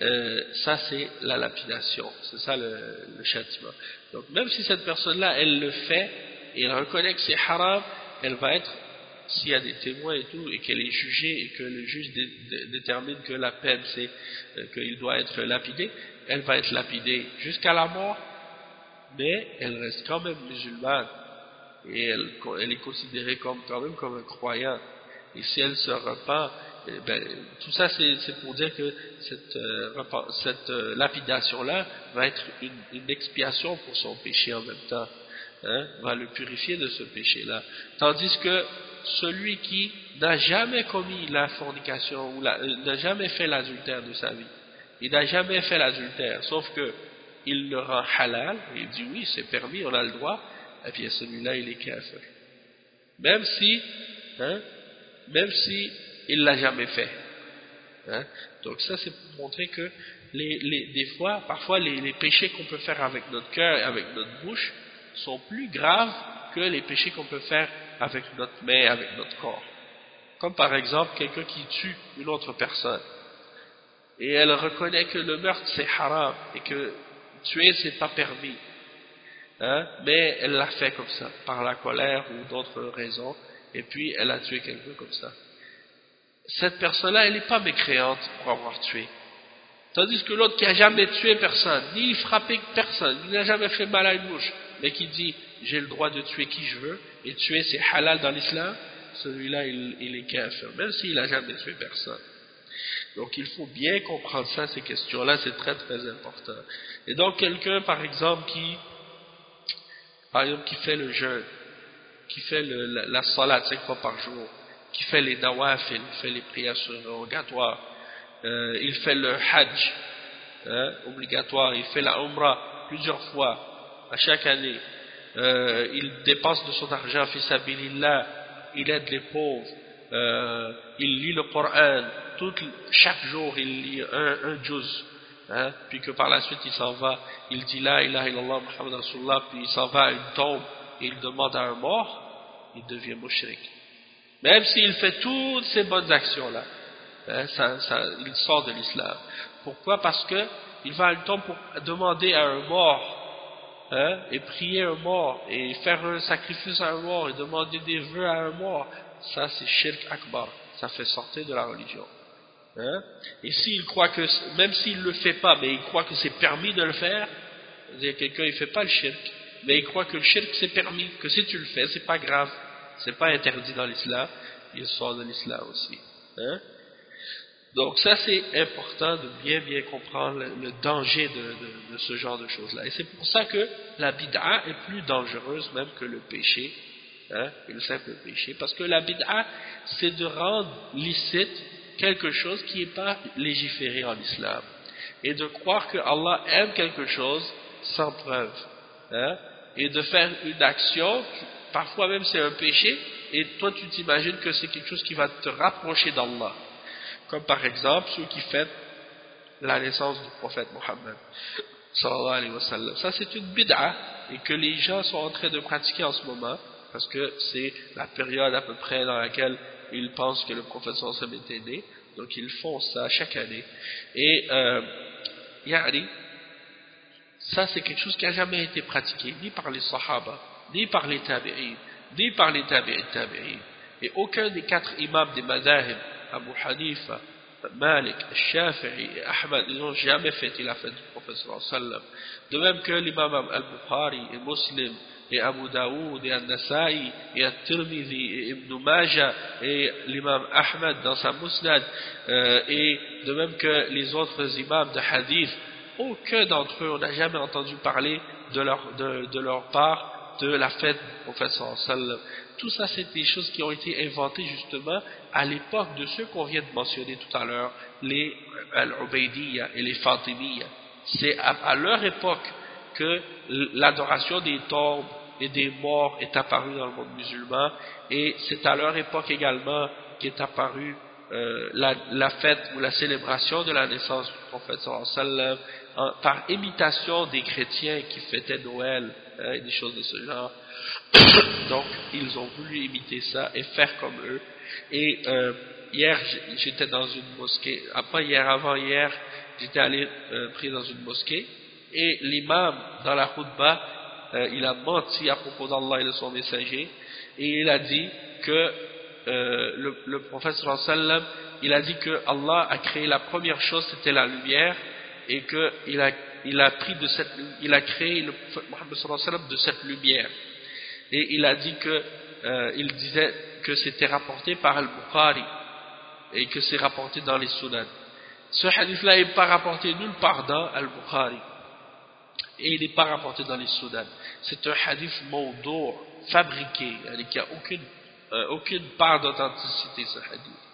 euh, ça c'est la lapidation, c'est ça le, le, châtiment. Donc même si cette personne-là, elle le fait, et elle reconnaît que c'est haram, elle va être, s'il y a des témoins et tout, et qu'elle est jugée, et que le juge détermine que la peine c'est euh, qu'il doit être lapidé, elle va être lapidée jusqu'à la mort, mais elle reste quand même musulmane, et elle, est considérée comme, quand même comme un croyant. Et si elle se repent, eh ben, tout ça c'est pour dire que cette, euh, euh, lapidation-là va être une, expiation pour son péché en même temps, hein, va le purifier de ce péché-là. Tandis que celui qui n'a jamais commis la fornication ou euh, n'a jamais fait l'adultère de sa vie, il n'a jamais fait l'adultère, sauf que il le rend halal, il dit oui c'est permis, on a le droit, et puis celui-là il est kafir. Même si, hein, même si il l'a jamais fait. Hein. Donc ça c'est pour montrer que les, les, des fois, parfois les, les péchés qu'on peut faire avec notre cœur et avec notre bouche sont plus graves que les péchés qu'on peut faire avec notre main, avec notre corps. Comme par exemple quelqu'un qui tue une autre personne et elle reconnaît que le meurtre c'est haram et que tuer c'est pas permis. Hein, mais elle l'a fait comme ça, par la colère ou d'autres raisons, et puis elle a tué quelqu'un comme ça cette personne-là, elle n'est pas mécréante pour avoir tué. Tandis que l'autre qui n'a jamais tué personne, ni frappé personne, qui n'a jamais fait mal à une mouche, mais qui dit j'ai le droit de tuer qui je veux, et tuer c'est halal dans l'islam, celui-là il, est kafir, même s'il n'a jamais tué personne. Donc il faut bien comprendre ça, ces questions-là, c'est très très important. Et donc quelqu'un par exemple qui, par exemple qui fait le jeûne, qui fait la, la salat cinq fois par jour, qui fait les nawafil, il fait les prières surrogatoires, euh, il fait le hajj hein, obligatoire, il fait la umrah plusieurs fois à chaque année, euh, il dépense de son argent il aide les pauvres, euh, il lit le Coran, chaque jour il lit un, un juz, hein, puis que par la suite il s'en va, il dit la ilaha illallah Muhammad Rasulullah, puis il s'en va à une tombe et il demande à un mort, il devient mushrik. Même s'il fait toutes ces bonnes actions-là, hein, il sort de l'islam. Pourquoi? Parce qu'il va à le temps pour demander à un mort, hein, et prier un mort, et faire un sacrifice à un mort, et demander des vœux à un mort. Ça, c'est shirk akbar. Ça fait sortir de la religion. Hein? Et s'il croit que, même s'il ne le fait pas, mais il croit que c'est permis de le faire, quelqu'un il fait pas le shirk, mais il croit que le shirk c'est permis, que si tu le fais, c'est pas grave c'est pas interdit dans l'islam, il sort de l'islam aussi. Hein? Donc ça c'est important de bien bien comprendre le, danger de, de, ce genre de choses-là. Et c'est pour ça que la bid'a est plus dangereuse même que le péché, hein, que le simple péché. Parce que la bid'a c'est de rendre licite quelque chose qui n'est pas légiféré en islam. Et de croire que Allah aime quelque chose sans preuve. Hein, et de faire une action parfois même c'est un péché, et toi tu t'imagines que c'est quelque chose qui va te rapprocher d'Allah. Comme par exemple ceux qui fêtent la naissance du prophète Mohammed. Ça c'est une bid'a, et que les gens sont en train de pratiquer en ce moment, parce que c'est la période à peu près dans laquelle ils pensent que le prophète sallallahu était né, donc ils font ça chaque année. Et, euh, ça c'est quelque chose qui n'a jamais été pratiqué, ni par les sahaba, ni par les tabi'in, ni par les tabi'in tabi'in. Et aucun des quatre imams des madhahib, Abu Hanifa, Malik, Shafi'i et Ahmad, ils n'ont jamais fait la fête du prophète sallallahu De même que l'imam Al-Bukhari et Muslim et Abu Daoud et An-Nasa'i et At-Tirmidhi et Ibn Majah et l'imam Ahmad dans sa Musnad euh, et de même que les autres imams de hadith aucun d'entre eux n'a jamais entendu parler de leur, de, de leur part de la fête prophète sallallahu tout ça c'est des choses qui ont été inventées justement à l'époque de ceux qu'on vient de mentionner tout à l'heure les Al-Ubaidiyya et les Fatimiyya. C'est à, leur époque que l'adoration des tombes et des morts est apparue dans le monde musulman. Et c'est à leur époque également qu'est apparue euh, la, fête ou la célébration de la naissance du prophète sallallahu par imitation des chrétiens qui fêtaient Noël hein, et des choses de ce genre. (coughs) Donc ils ont voulu imiter ça et faire comme eux. Et euh, hier j'étais dans une mosquée. Après hier avant hier j'étais allé euh, prier dans une mosquée. Et l'imam dans la khutbah euh, il a menti à propos d'Allah et de son messager. Et il a dit que euh, le, le prophète sallam il a dit que Allah a créé la première chose c'était la lumière et qu'il a, il a pris de cette il a créé le prophète sallam de cette lumière. Et il a dit que il disait que c'était rapporté par Al-Bukhari et que c'est rapporté dans les Sunan ce hadith-là n'est pas rapporté nulle part dans Al-Bukhari. Et il n'est pas rapporté dans les Soudan. C'est un hadith maudour, fabriqué, il n'y a aucune, euh, aucune part d'authenticité ce hadith.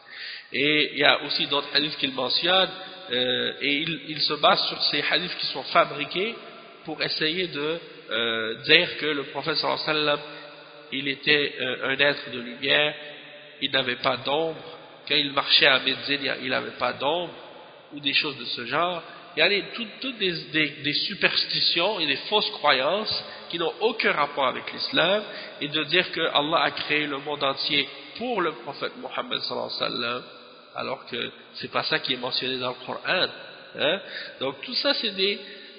Et il y a aussi d'autres hadiths qu'il mentionne, euh, et il, il, se base sur ces hadiths qui sont fabriqués pour essayer de euh, dire que le prophète sallam, il était euh, un être de lumière, il n'avait pas d'ombre, quand il marchait à Médine, il n'avait pas d'ombre, ou des choses de ce genre, il y a toutes, des, superstitions et des fausses croyances qui n'ont aucun rapport avec l'islam et de dire que Allah a créé le monde entier pour le prophète Mohammed alors que c'est pas ça qui est mentionné dans le Coran hein. donc tout ça c'est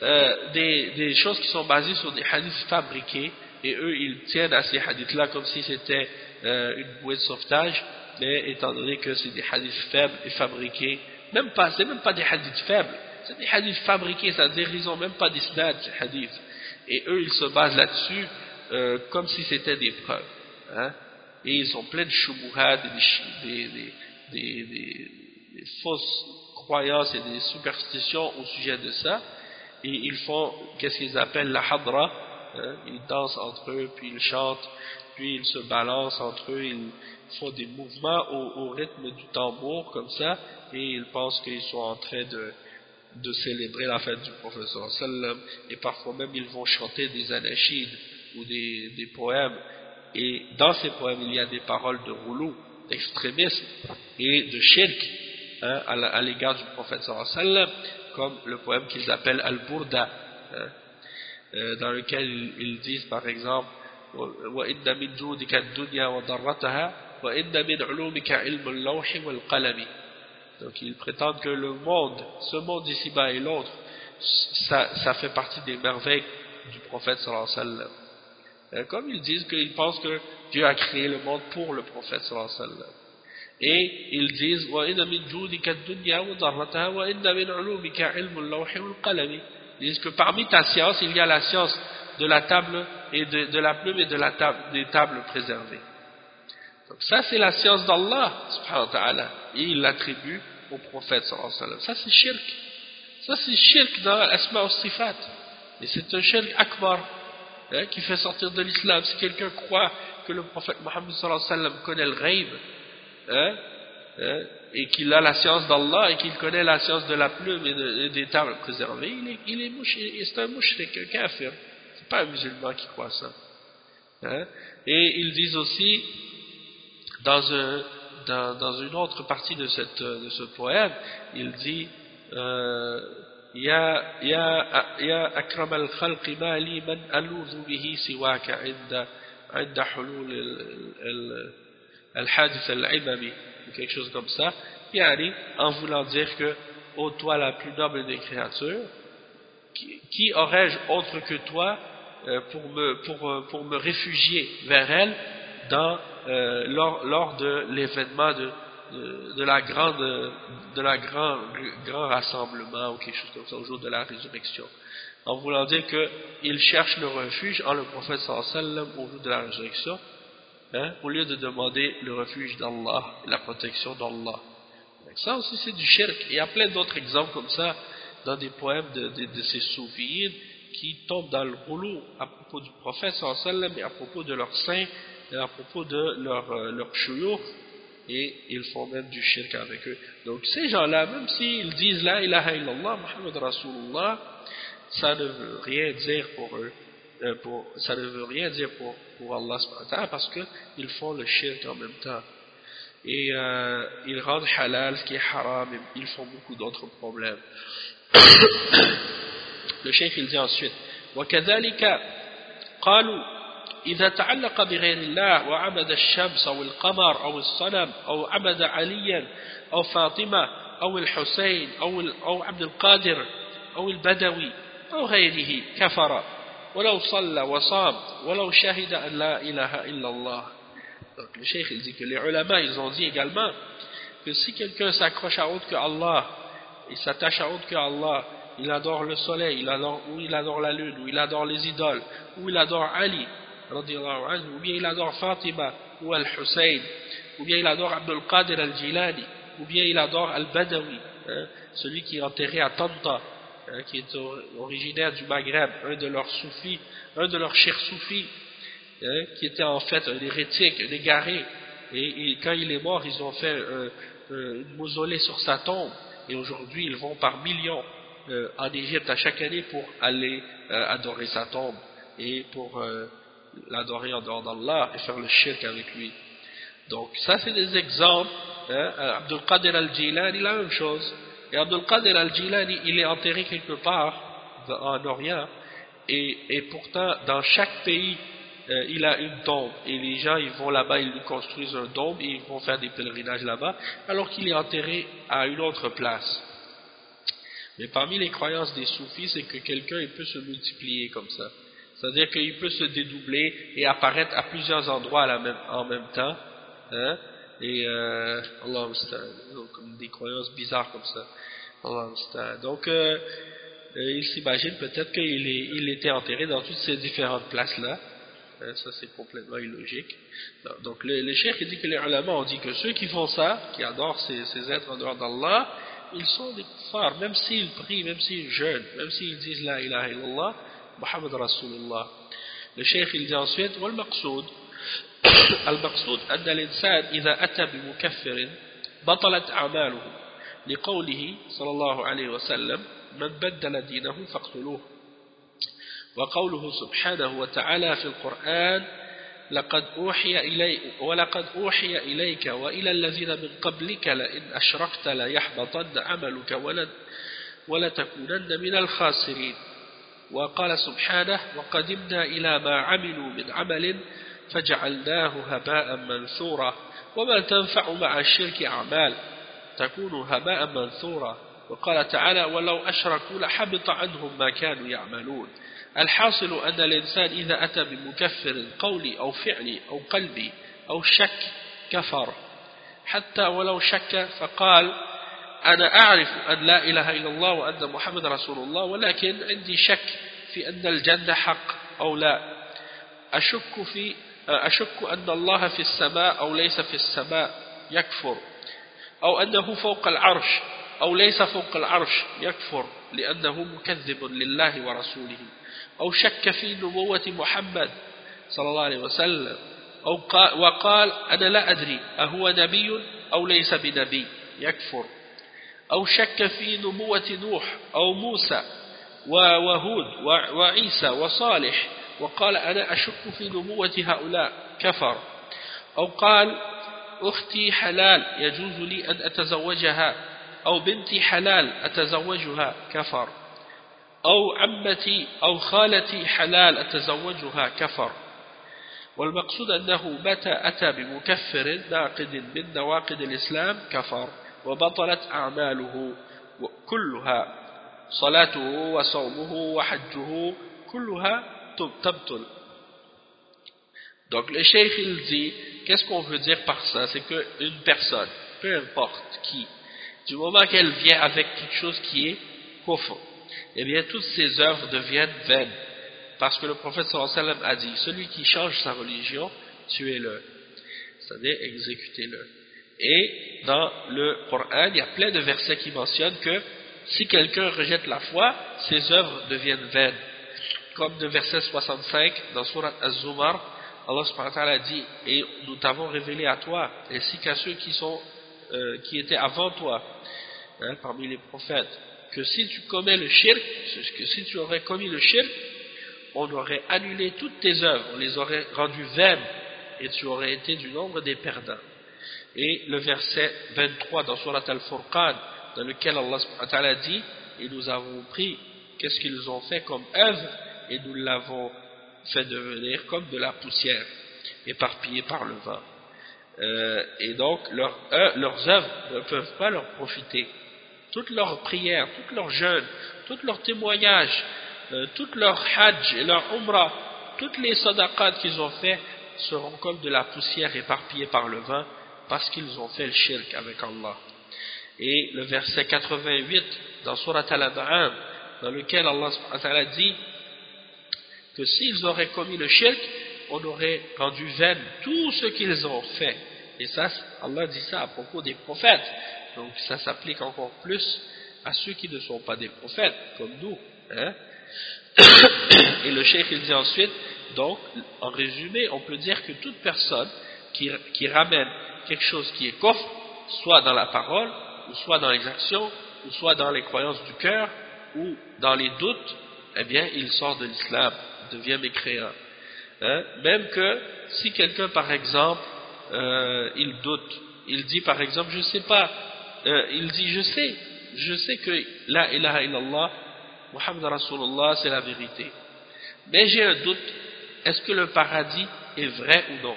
euh, des, des, choses qui sont basées sur des hadiths fabriqués et eux ils tiennent à ces hadiths là comme si c'était euh, une bouée de sauvetage mais étant donné que c'est des hadiths faibles et fabriqués même pas, c'est même pas des hadiths faibles, c'est des hadiths fabriqués, c'est-à-dire ils n'ont même pas d'isnad, ces hadiths. Et eux, ils se basent là-dessus euh, comme si c'était des preuves. Hein. Et ils ont plein de shubuhat, des, des, des, des, fausses croyances et des superstitions au sujet de ça. Et ils font, qu'est-ce qu'ils appellent la hadra, hein. ils dansent entre eux, puis ils chantent, puis ils se balancent entre eux, ils font des mouvements au, au rythme du tambour, comme ça, et ils pensent qu'ils sont en train de, de célébrer la fête du professeur sallam et parfois même ils vont chanter des anachides ou des, des, poèmes et dans ces poèmes il y a des paroles de roulou, d'extrémisme et de shirk hein, à l'égard du prophète sallam comme le poème qu'ils appellent Al-Burda hein, euh, dans lequel ils, disent par exemple وَإِنَّ مِنْ جُودِكَ الدُّنْيَا وَضَرَّتَهَا وَإِنَّ مِنْ عُلُومِكَ عِلْمُ اللَّوْحِ وَالْقَلَمِ donc ils prétendent que le monde, ce monde ici-bas et l'autre, ça, fait partie des merveilles du prophète sallallahu alayhi. Euh, comme ils disent qu'ils pensent que Dieu a créé le monde pour le prophète sallallahu alayhi wa sallam. Et ils disent Ils disent que parmi ta science, il y a la science de la table et de, de la plume et de la table, des tables préservées. Donc ça c'est la science d'Allah subhanahu wa ta'ala et il l'attribue au prophète sallallahu alayhi wa sallam. Ça c'est shirk. Ça c'est shirk dans l'asma au sifat. Et c'est un shirk akbar hein, qui fait sortir de l'islam. Si quelqu'un croit que le prophète Mohammed sallallahu alayhi wa sallam connaît le ghaib hein, hein, et qu'il a la science d'Allah et qu'il connaît la science de la plume et, des tables préservées, il est, il est c'est un mouchrik, un kafir. C'est pas un musulman qui croit ça. Hein. Et ils disent aussi dans, un, dans, dans, une autre partie de, cette, de ce poème, il dit euh, يا يا يا أكرم الخلق ما لي من ألوذ به سواك عند عند حلول الحادث العممي ou quelque chose comme ça يعني en voulant dire que ô toi la plus noble des créatures qui, qui aurais-je autre que toi euh, pour me pour pour me réfugier vers elle dans euh, lors, de l'événement de, de, de, la grande de la grand, grand rassemblement ou quelque chose comme ça au jour de la résurrection en voulant dire qu'il cherche le refuge en le prophète sallam au jour de la résurrection, hein, au lieu de demander le refuge d'Allah la protection d'Allah. Ça aussi c'est du shirk. il y a plein d'autres exemples comme ça dans des poèmes de, ces soufis qui tombent dans le rouleau à propos du prophète sallam et à propos de leurs saints à propos de leur, euh, leur et ils font même du shirk avec eux. Donc ces gens-là, même s'ils disent la ilaha illallah, Muhammad Rasulullah, ça ne veut rien dire pour eux, euh, pour, ça ne veut rien dire pour, pour Allah parce qu'ils font le shirk en même temps. Et euh, ils rendent halal ce qui est haram, et ils font beaucoup d'autres problèmes. (coughs) le cheikh il dit ensuite, وكذلك قالوا إذا تعلق بغير الله وعبد الشمس أو القمر أو الصنم أو عبد عليا أو فاطمة أو الحسين أو, أو عبد القادر أو البدوي أو غيره كفر ولو صلى وصام ولو شهد أن لا إله إلا الله. الشيخ يقول العلماء يقولون que si quelqu'un s'accroche à autre que Allah, il s'attache à autre que Allah, il adore le soleil, il adore, ou il adore la lune, ou il adore les idoles, ou il adore Ali, ou bien il adore Fatima ou Al-Hussein, ou bien il adore Abdul Qadir Al-Jilani, ou bien il adore Al-Badawi, hein, celui qui est enterré à Tanta, hein, qui est originaire du Maghreb, un de leurs soufis, un de leurs chers soufis, hein, qui était en fait un hérétique, un égaré, et, quand il est mort, ils ont fait un, mausolée sur sa tombe, et aujourd'hui ils vont par millions euh, en Égypte à chaque année pour aller euh, adorer sa tombe, et pour... L'adorer en dehors d'Allah et faire le shirk avec lui. Donc ça c'est des exemples. Hein. Abdul Qadir al-Jilani, la même chose. Et Abdul Qadir al-Jilani, il est enterré quelque part en Orient. Et, et pourtant, dans chaque pays, euh, il a une tombe. Et les gens, ils vont là-bas, ils lui construisent un tombe et ils vont faire des pèlerinages là-bas, alors qu'il est enterré à une autre place. Mais parmi les croyances des soufis, c'est que quelqu'un peut se multiplier comme ça. C'est-à-dire qu'il peut se dédoubler et apparaître à plusieurs endroits en même temps. Hein? Et euh, Allah comme des croyances bizarres comme ça. Allah Donc, euh, euh, il s'imagine peut-être qu'il il était enterré dans toutes ces différentes places-là. Hein, ça, c'est complètement illogique. Donc, le, le cheikh dit que les ulama ont dit que ceux qui font ça, qui adorent ces, ces êtres en dehors d'Allah, ils sont des kuffars, même s'ils prient, même s'ils jeûnent, même s'ils disent la ilaha illallah, محمد رسول الله. لشيخ الجاسويد والمقصود (coughs) المقصود أن الإنسان إذا أتى بمكفر بطلت أعماله لقوله صلى الله عليه وسلم من بدل دينه فاقتلوه. وقوله سبحانه وتعالى في القرآن لقد أوحي إلي ولقد أوحي إليك وإلى الذين من قبلك لئن أشركت ليحبطن عملك ولتكونن من الخاسرين. وقال سبحانه وقدمنا إلى ما عملوا من عمل فجعلناه هباء منثورا وما تنفع مع الشرك أعمال تكون هباء منثورا. وقال تعالى ولو أشركوا لحبط عنهم ما كانوا يعملون. الحاصل أن الإنسان إذا أتى بمكفر قولي أو فعلي أو قلبي أو شك كفر حتى ولو شك فقال أنا أعرف أن لا إله إلا الله وأن محمد رسول الله ولكن عندي شك في أن الجنة حق أو لا. أشك, في أشك أن الله في السماء أو ليس في السماء يكفر أو أنه فوق العرش أو ليس فوق العرش يكفر لأنه مكذب لله ورسوله. أو شك في نبوة محمد صلى الله عليه وسلم أو قال وقال أنا لا أدري أهو نبي أو ليس بنبي يكفر. أو شك في نبوة نوح أو موسى وهود وعيسى وصالح وقال أنا أشك في نبوة هؤلاء كفر. أو قال أختي حلال يجوز لي أن أتزوجها. أو بنتي حلال أتزوجها كفر. أو عمتي أو خالتي حلال أتزوجها كفر. والمقصود أنه متى أتى بمكفر ناقد من نواقد الإسلام كفر. وبطلت أعماله كلها صلاته وصومه وحجه كلها تبطل Donc le cheikh il dit, qu'est-ce qu'on veut dire par ça C'est qu'une personne, peu importe qui, du moment qu'elle vient avec quelque chose qui est kufr, eh bien toutes ces œuvres deviennent vaines. Parce que le prophète sallam a dit, celui qui change sa religion, tuez-le. C'est-à-dire exécutez-le. Et dans le Coran, il y a plein de versets qui mentionnent que si quelqu'un rejette la foi, ses œuvres deviennent vaines. Comme le verset 65 dans Surat Az-Zumar, Allah subhanahu wa ta'ala dit Et nous t'avons révélé à toi, ainsi qu'à ceux qui, sont, euh, qui étaient avant toi, hein, parmi les prophètes, que si tu commets le shirk, que si tu aurais commis le shirk, on aurait annulé toutes tes œuvres, on les aurait rendues vaines, et tu aurais été du nombre des perdants. Et le verset 23 dans Surat Al-Furqan, dans lequel Allah dit Et nous avons pris qu'est-ce qu'ils ont fait comme œuvre, et nous l'avons fait devenir comme de la poussière, éparpillée par le vent. Euh, et donc, euh, leurs œuvres ne peuvent pas leur profiter. Toutes leurs prières, toutes leurs jeûnes, tous leurs témoignages, euh, toutes leurs hajj et leurs umrah, toutes les sadaqat qu'ils ont fait seront comme de la poussière éparpillée par le vent parce qu'ils ont fait le shirk avec Allah. Et le verset 88 dans Surat Al-An'am, dans lequel Allah dit que s'ils auraient commis le shirk, on aurait rendu vain tout ce qu'ils ont fait. Et ça, Allah dit ça à propos des prophètes. Donc ça s'applique encore plus à ceux qui ne sont pas des prophètes, comme nous. Hein. Et le cheikh il dit ensuite, donc, en résumé, on peut dire que toute personne qui ramène quelque chose qui est coffre, soit dans la parole, ou soit dans les actions, ou soit dans les croyances du cœur, ou dans les doutes, eh bien, il sort de l'islam devient mécréant. Hein? Même que si quelqu'un, par exemple, euh, il doute, il dit par exemple, je sais pas, euh, il dit, je sais, je sais que la ilaha illallah, Muhammad Rasulullah, c'est la vérité. Mais j'ai un doute, est-ce que le paradis est vrai ou non?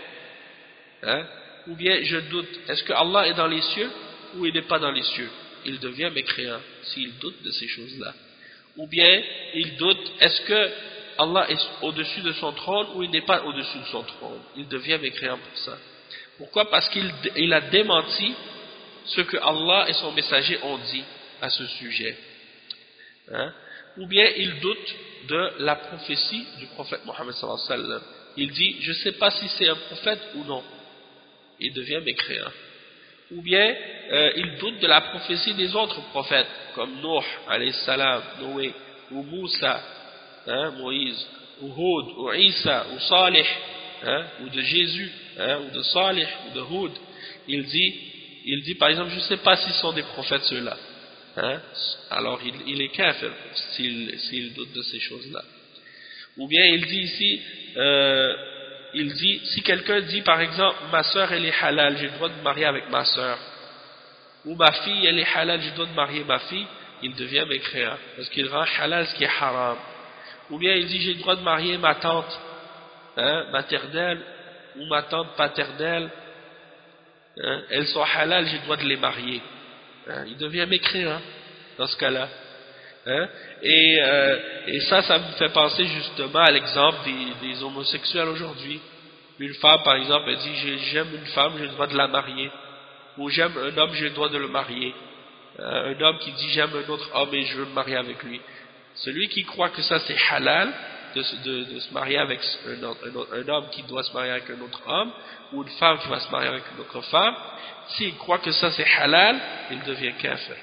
Hein? Ou bien je doute, est-ce que Allah est dans les cieux ou il n'est pas dans les cieux? Il devient mécréant s'il doute de ces choses-là. Ou bien il doute, est-ce que Allah est au-dessus de son trône ou il n'est pas au-dessus de son trône? Il devient mécréant pour ça. Pourquoi? Parce qu'il a démenti ce que Allah et son messager ont dit à ce sujet. Hein? Ou bien il doute de la prophétie du prophète Mohammed sallallahu. Il dit, je ne sais pas si c'est un prophète ou non. Il devient mécréant. Ou bien euh, il doute de la prophétie des autres prophètes, comme Nuh, alayhi salam, Noé, ou Moussa, hein, Moïse, ou Houd, ou Isa, ou Salih, hein, ou de Jésus, hein, ou de Salih, ou de Houd, il dit, il dit par exemple, je ne sais pas si ce sont des prophètes ceux-là. Hein, alors il, il est kafir s'il doute de ces choses-là. Ou bien il dit ici, euh, il dit, si quelqu'un dit par exemple, ma soeur elle est halal, j'ai le droit de me marier avec ma soeur, ou ma fille elle est halal, j'ai le droit de marier ma fille, il devient mécréant, parce qu'il rend halal ce qui est haram. Ou bien il dit j'ai le droit de marier ma tante hein, maternelle ou ma tante paternelle. Hein, elles sont halal, j'ai le droit de les marier. Hein, il devient mécréant dans ce cas-là. Hein, et, euh, et, ça, ça me fait penser justement à l'exemple des, homosexuels aujourd'hui. Une femme, par exemple, elle dit j'aime une femme, j'ai le droit de la marier. Ou j'aime un homme, j'ai le droit de le marier. Euh, un homme qui dit j'aime un autre homme et je veux me marier avec lui. Celui qui croit que ça c'est halal, de, se marier avec un, homme qui doit se marier avec un autre homme, ou une femme qui va se marier avec une autre femme, s'il croit que ça c'est halal, il devient kafir.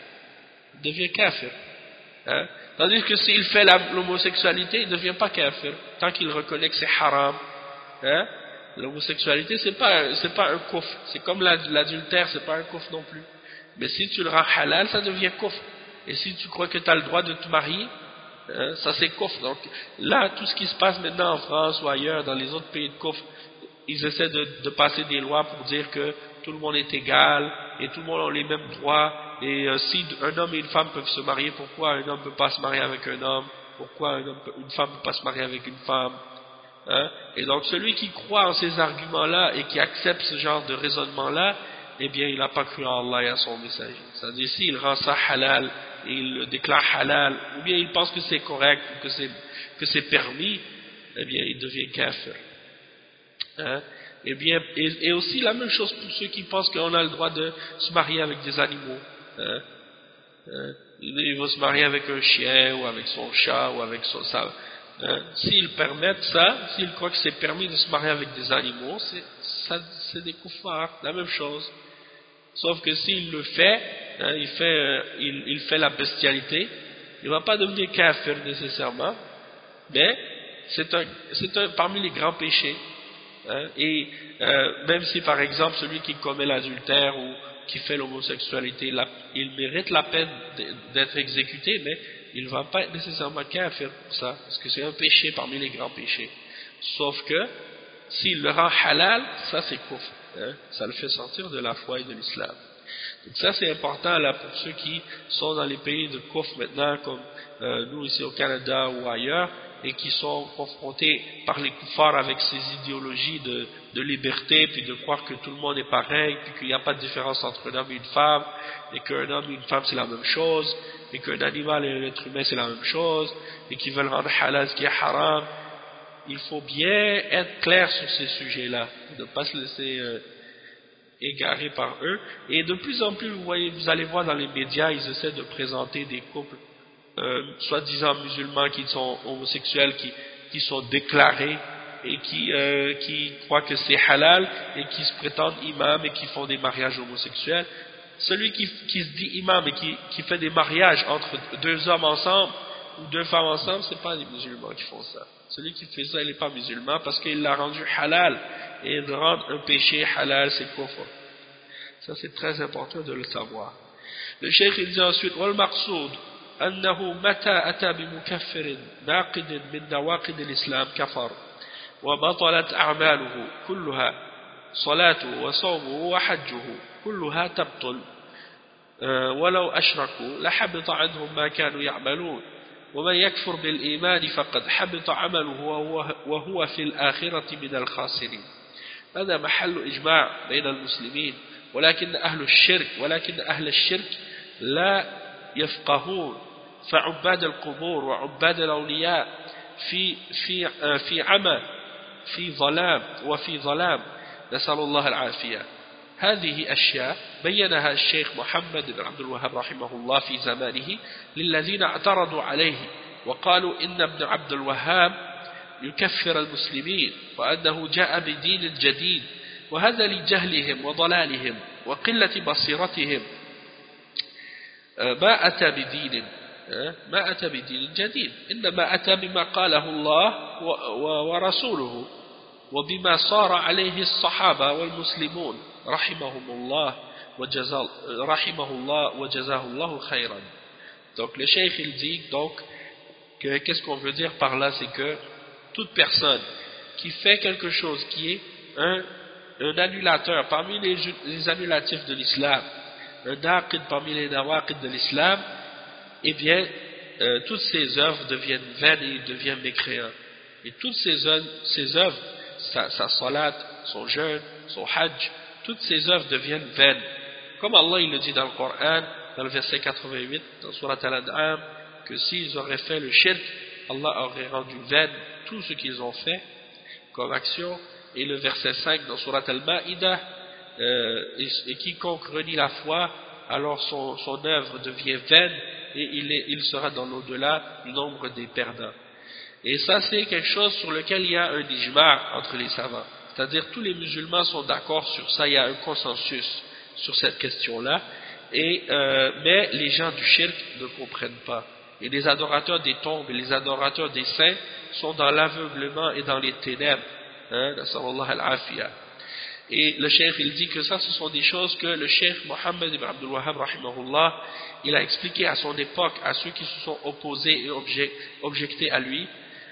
Il devient kafir. Hein? Tandis que s'il fait l'homosexualité, il ne devient pas kafir, tant qu'il reconnaît que c'est haram. Hein? L'homosexualité, c'est pas, pas un kouf. C'est comme l'adultère, c'est pas un kouf non plus. Mais si tu le rends halal, ça devient kouf. Et si tu crois que tu as le droit de te marier, Hein, ça c'est coffre. Donc là, tout ce qui se passe maintenant en France ou ailleurs, dans les autres pays de coffre, ils essaient de, passer des lois pour dire que tout le monde est égal et tout le monde a les mêmes droits. Et euh, si un homme et une femme peuvent se marier, pourquoi un homme ne peut pas se marier avec un homme? Pourquoi une femme ne peut pas se marier avec une femme? Hein? Et donc celui qui croit en ces arguments-là et qui accepte ce genre de raisonnement-là, eh bien il n'a pas cru en Allah et à son messager. C'est-à-dire s'il rend ça halal il le déclare halal, ou bien il pense que c'est correct, ou que c'est permis, eh bien il devient kafir. Hein? Et, eh bien, et, aussi la même chose pour ceux qui pensent qu'on a le droit de se marier avec des animaux. Hein? Hein? il va se marier avec un chien ou avec son chat ou avec son... Ça, hein? S'ils permettent ça, s'ils croient que c'est permis de se marier avec des animaux, c'est des koufars, la même chose. Sauf que s'il le fait, il, fait euh, il, fait la bestialité, il ne va pas devenir kafir nécessairement, mais c'est parmi les grands péchés. Et euh, même si par exemple celui qui commet l'adultère ou qui fait l'homosexualité, il mérite la peine d'être exécuté, mais il ne va pas être nécessairement kafir pour ça, parce que c'est un péché parmi les grands péchés. Sauf que, s'il le rend halal, ça c'est kufr. Hein, ça le fait sortir de la foi et de l'islam. Donc ça c'est important là pour ceux qui sont dans les pays de kufr maintenant, comme euh, nous ici au Canada ou ailleurs, et qui sont confrontés par les kuffars avec ces idéologies de, de, liberté, puis de croire que tout le monde est pareil, puis qu'il n'y a pas de différence entre un homme et une femme, et qu'un homme et une femme c'est la même chose, et qu'un animal et un être humain c'est la même chose, et qui veulent rendre halal ce qui est haram. Il faut bien être clair sur ces sujets-là, ne pas se laisser euh, égarer par eux. Et de plus en plus, vous, voyez, vous allez voir dans les médias, ils essaient de présenter des couples euh, soi-disant musulmans qui sont homosexuels, qui, qui sont déclarés et qui, euh, qui croient que c'est halal et qui se prétendent imam et qui font des mariages homosexuels. Celui qui, qui se dit imam et qui, qui, fait des mariages entre deux hommes ensemble ou deux femmes ensemble, ce pas des musulmans qui font ça. Celui qui fait ça, il n'est pas musulman parce qu'il l'a rendu halal. Et de rendre un péché halal, c'est kufr. Ça, c'est très important de le savoir. Le cheikh, il dit ensuite, « Wal maqsoud » أنه متى أتى بمكفر ناقد من نواقد الإسلام كفر وبطلت أعماله كلها صلاته وصومه وحجه كلها تبطل. آه، ولو أشركوا لحبط عنهم ما كانوا يعملون. ومن يكفر بالإيمان فقد حبط عمله وهو في الآخرة من الخاسرين. هذا محل إجماع بين المسلمين. ولكن أهل الشرك ولكن أهل الشرك لا يفقهون. فعباد القبور وعباد الأولياء في في في عمى في ظلام وفي ظلام. نسأل الله العافية. هذه أشياء بينها الشيخ محمد بن عبد الوهاب رحمه الله في زمانه للذين اعترضوا عليه وقالوا إن ابن عبد الوهاب يكفر المسلمين وأنه جاء بدين جديد وهذا لجهلهم وضلالهم وقلة بصيرتهم. ما أتى بدين. ما أتى بدين جديد إنما أتى بما قاله الله ورسوله وبما صار عليه الصحابة والمسلمون رحمهم الله وجزاه رحمه الله وجزاه الله خيرا donc le cheikh il dit donc que qu'est-ce qu'on veut dire par là c'est que toute personne qui fait quelque chose qui est un, un annulateur parmi les, les annulatifs de l'islam un naqid parmi les nawaqid de l'islam, eh bien, euh, toutes ces œuvres deviennent vaines et deviennent mécréants. Et toutes ces œuvres, sa, sa salat, son jeûne, son hajj, toutes ces œuvres deviennent vaines. Comme Allah il le dit dans le Coran, dans le verset 88, dans Surat Al-An'am, que s'ils auraient fait le shirk, Allah aurait rendu vaine tout ce qu'ils ont fait comme action. Et le verset 5 dans Surat Al-Ma'idah, euh, et, quiconque renie la foi, alors son, œuvre devient vaine et il sera dans l'au-delà du nombre des perdants. Et ça c'est quelque chose sur lequel il y a un ijma entre les savants. C'est-à-dire tous les musulmans sont d'accord sur ça, il y a un consensus sur cette question-là, euh, mais les gens du shirk ne comprennent pas. Et les adorateurs des tombes et les adorateurs des saints sont dans l'aveuglement et dans les ténèbres. Hein, et le cheikh, il dit que ça, ce sont des choses que le cheikh Mohammed ibn Abdul Wahhab, il a expliqué à son époque à ceux qui se sont opposés et objectés à lui.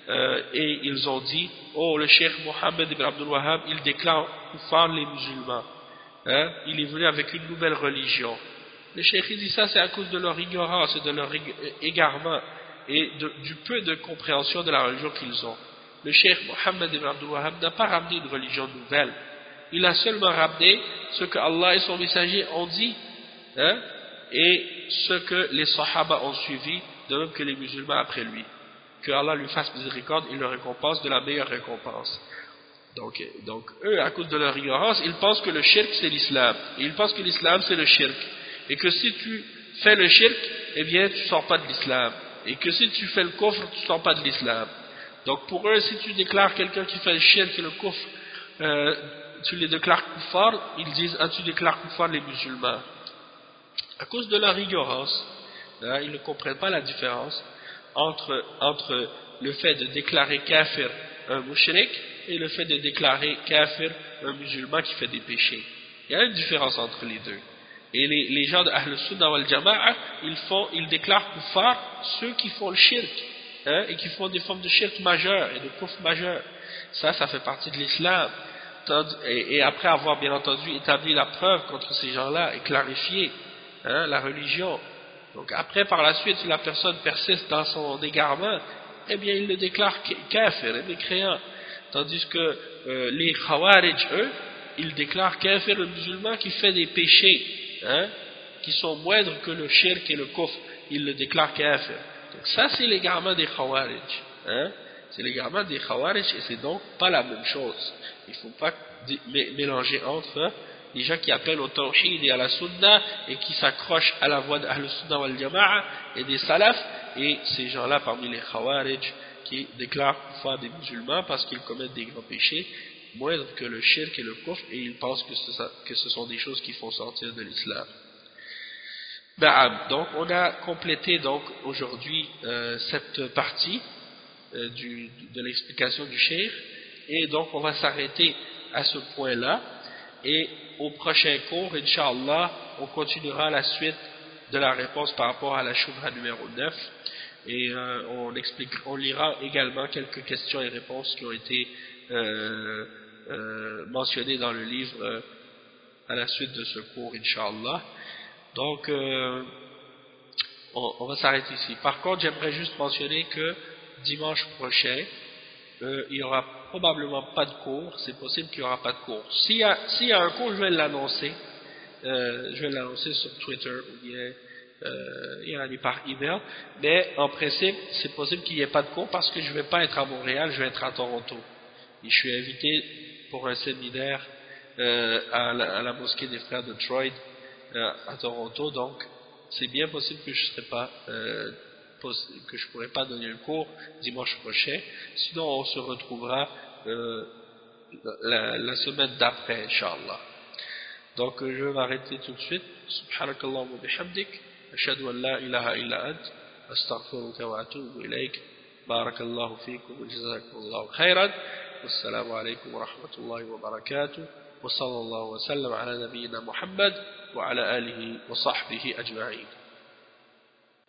Euh, et ils ont dit, oh, le cheikh Mohammed ibn Abdul Wahhab, il déclare faire les musulmans. Hein, il est venu avec une nouvelle religion. Le cheikh, il dit ça, c'est à cause de leur ignorance et de leur égarement et du peu de compréhension de la religion qu'ils ont. Le cheikh Mohammed ibn Abdul Wahhab n'a pas ramené une religion nouvelle il a seulement ramené ce que Allah et son messager ont dit hein, et ce que les sahaba ont suivi de même que les musulmans après lui que Allah lui fasse miséricorde et le récompense de la meilleure récompense donc, donc eux à cause de leur ignorance ils pensent que le shirk c'est l'islam ils pensent que l'islam c'est le shirk et que si tu fais le shirk eh bien tu sors pas de l'islam. Et que si tu fais le coffre, tu sors pas de l'islam. Donc pour eux, si tu déclares quelqu'un qui fait le shirk et le coffre, tu les déclares kuffar, ils disent ah tu déclares kuffar les musulmans. À cause de leur ignorance, hein, ils ne comprennent pas la différence entre, entre le fait de déclarer kafir un mushrik et le fait de déclarer kafir un musulman qui fait des péchés. Il y a une différence entre les deux. Et les, gens de Ahl Sunnah wal Jama'a, ils, ils déclarent kuffar ceux qui font le shirk, hein, et qui font des formes de shirk majeur et de kufr majeur. Ça, ça fait partie de l'islam. Et, après avoir bien entendu établi la preuve contre ces gens-là et clarifié hein, la religion. Donc après, par la suite, si la personne persiste dans son égarement, eh bien, il le déclare kafir, mécréant. Tandis que euh, les khawarij, eux, ils déclarent kafir le musulman qui fait des péchés hein, qui sont moindres que le shirk et le kufr, il le déclare kafir. Donc ça c'est l'égarement des khawarij. Hein, c'est l'égarement des khawarij et c'est donc pas la même chose. Il ne faut pas mélanger entre les gens qui appellent au tawhid et à la sunna et qui s'accrochent à la voie de Ahl Sunnah wal Jama'a et des salaf et ces gens-là parmi les khawarij qui déclarent foi des musulmans parce qu'ils commettent des grands péchés moindre que le shirk et le kufr et ils pensent que, que ce sont des choses qui font sortir de l'islam. Donc on a complété donc aujourd'hui euh, cette partie euh, de l'explication du shir et donc on va s'arrêter à ce point-là et au prochain cours, Inch'Allah, on continuera la suite de la réponse par rapport à la Shubha numéro 9 et euh, on, explique, on lira également quelques questions et réponses qui ont été euh, euh, mentionné dans le livre à la suite de ce cours, Inch'Allah. Donc, euh, on, va s'arrêter ici. Par contre, j'aimerais juste mentionner que dimanche prochain, il n'y aura probablement pas de cours. C'est possible qu'il n'y aura pas de cours. S'il y, a un cours, je vais l'annoncer. je vais l'annoncer sur Twitter ou bien euh, par email. Mais en principe, c'est possible qu'il n'y ait pas de cours parce que je ne vais pas être à Montréal, je vais être à Toronto. Et je suis invité pour un séminaire euh, à, la, mosquée des frères de Troy euh, à Toronto, donc c'est bien possible que je serai pas euh, que je pourrais pas donner le cours dimanche prochain. Sinon, on se retrouvera la, la, semaine d'après, Inch'Allah. Donc, je vais m'arrêter tout de suite. Subhanakallah wa bihamdik. Ashadu an la ilaha illa ant. Astaghfiruka wa atubu ilayk. Barakallahu fikum wa jazakumullahu khairan. والسلام عليكم ورحمة الله وبركاته وصلى الله وسلم على نبينا محمد وعلى آله وصحبه أجمعين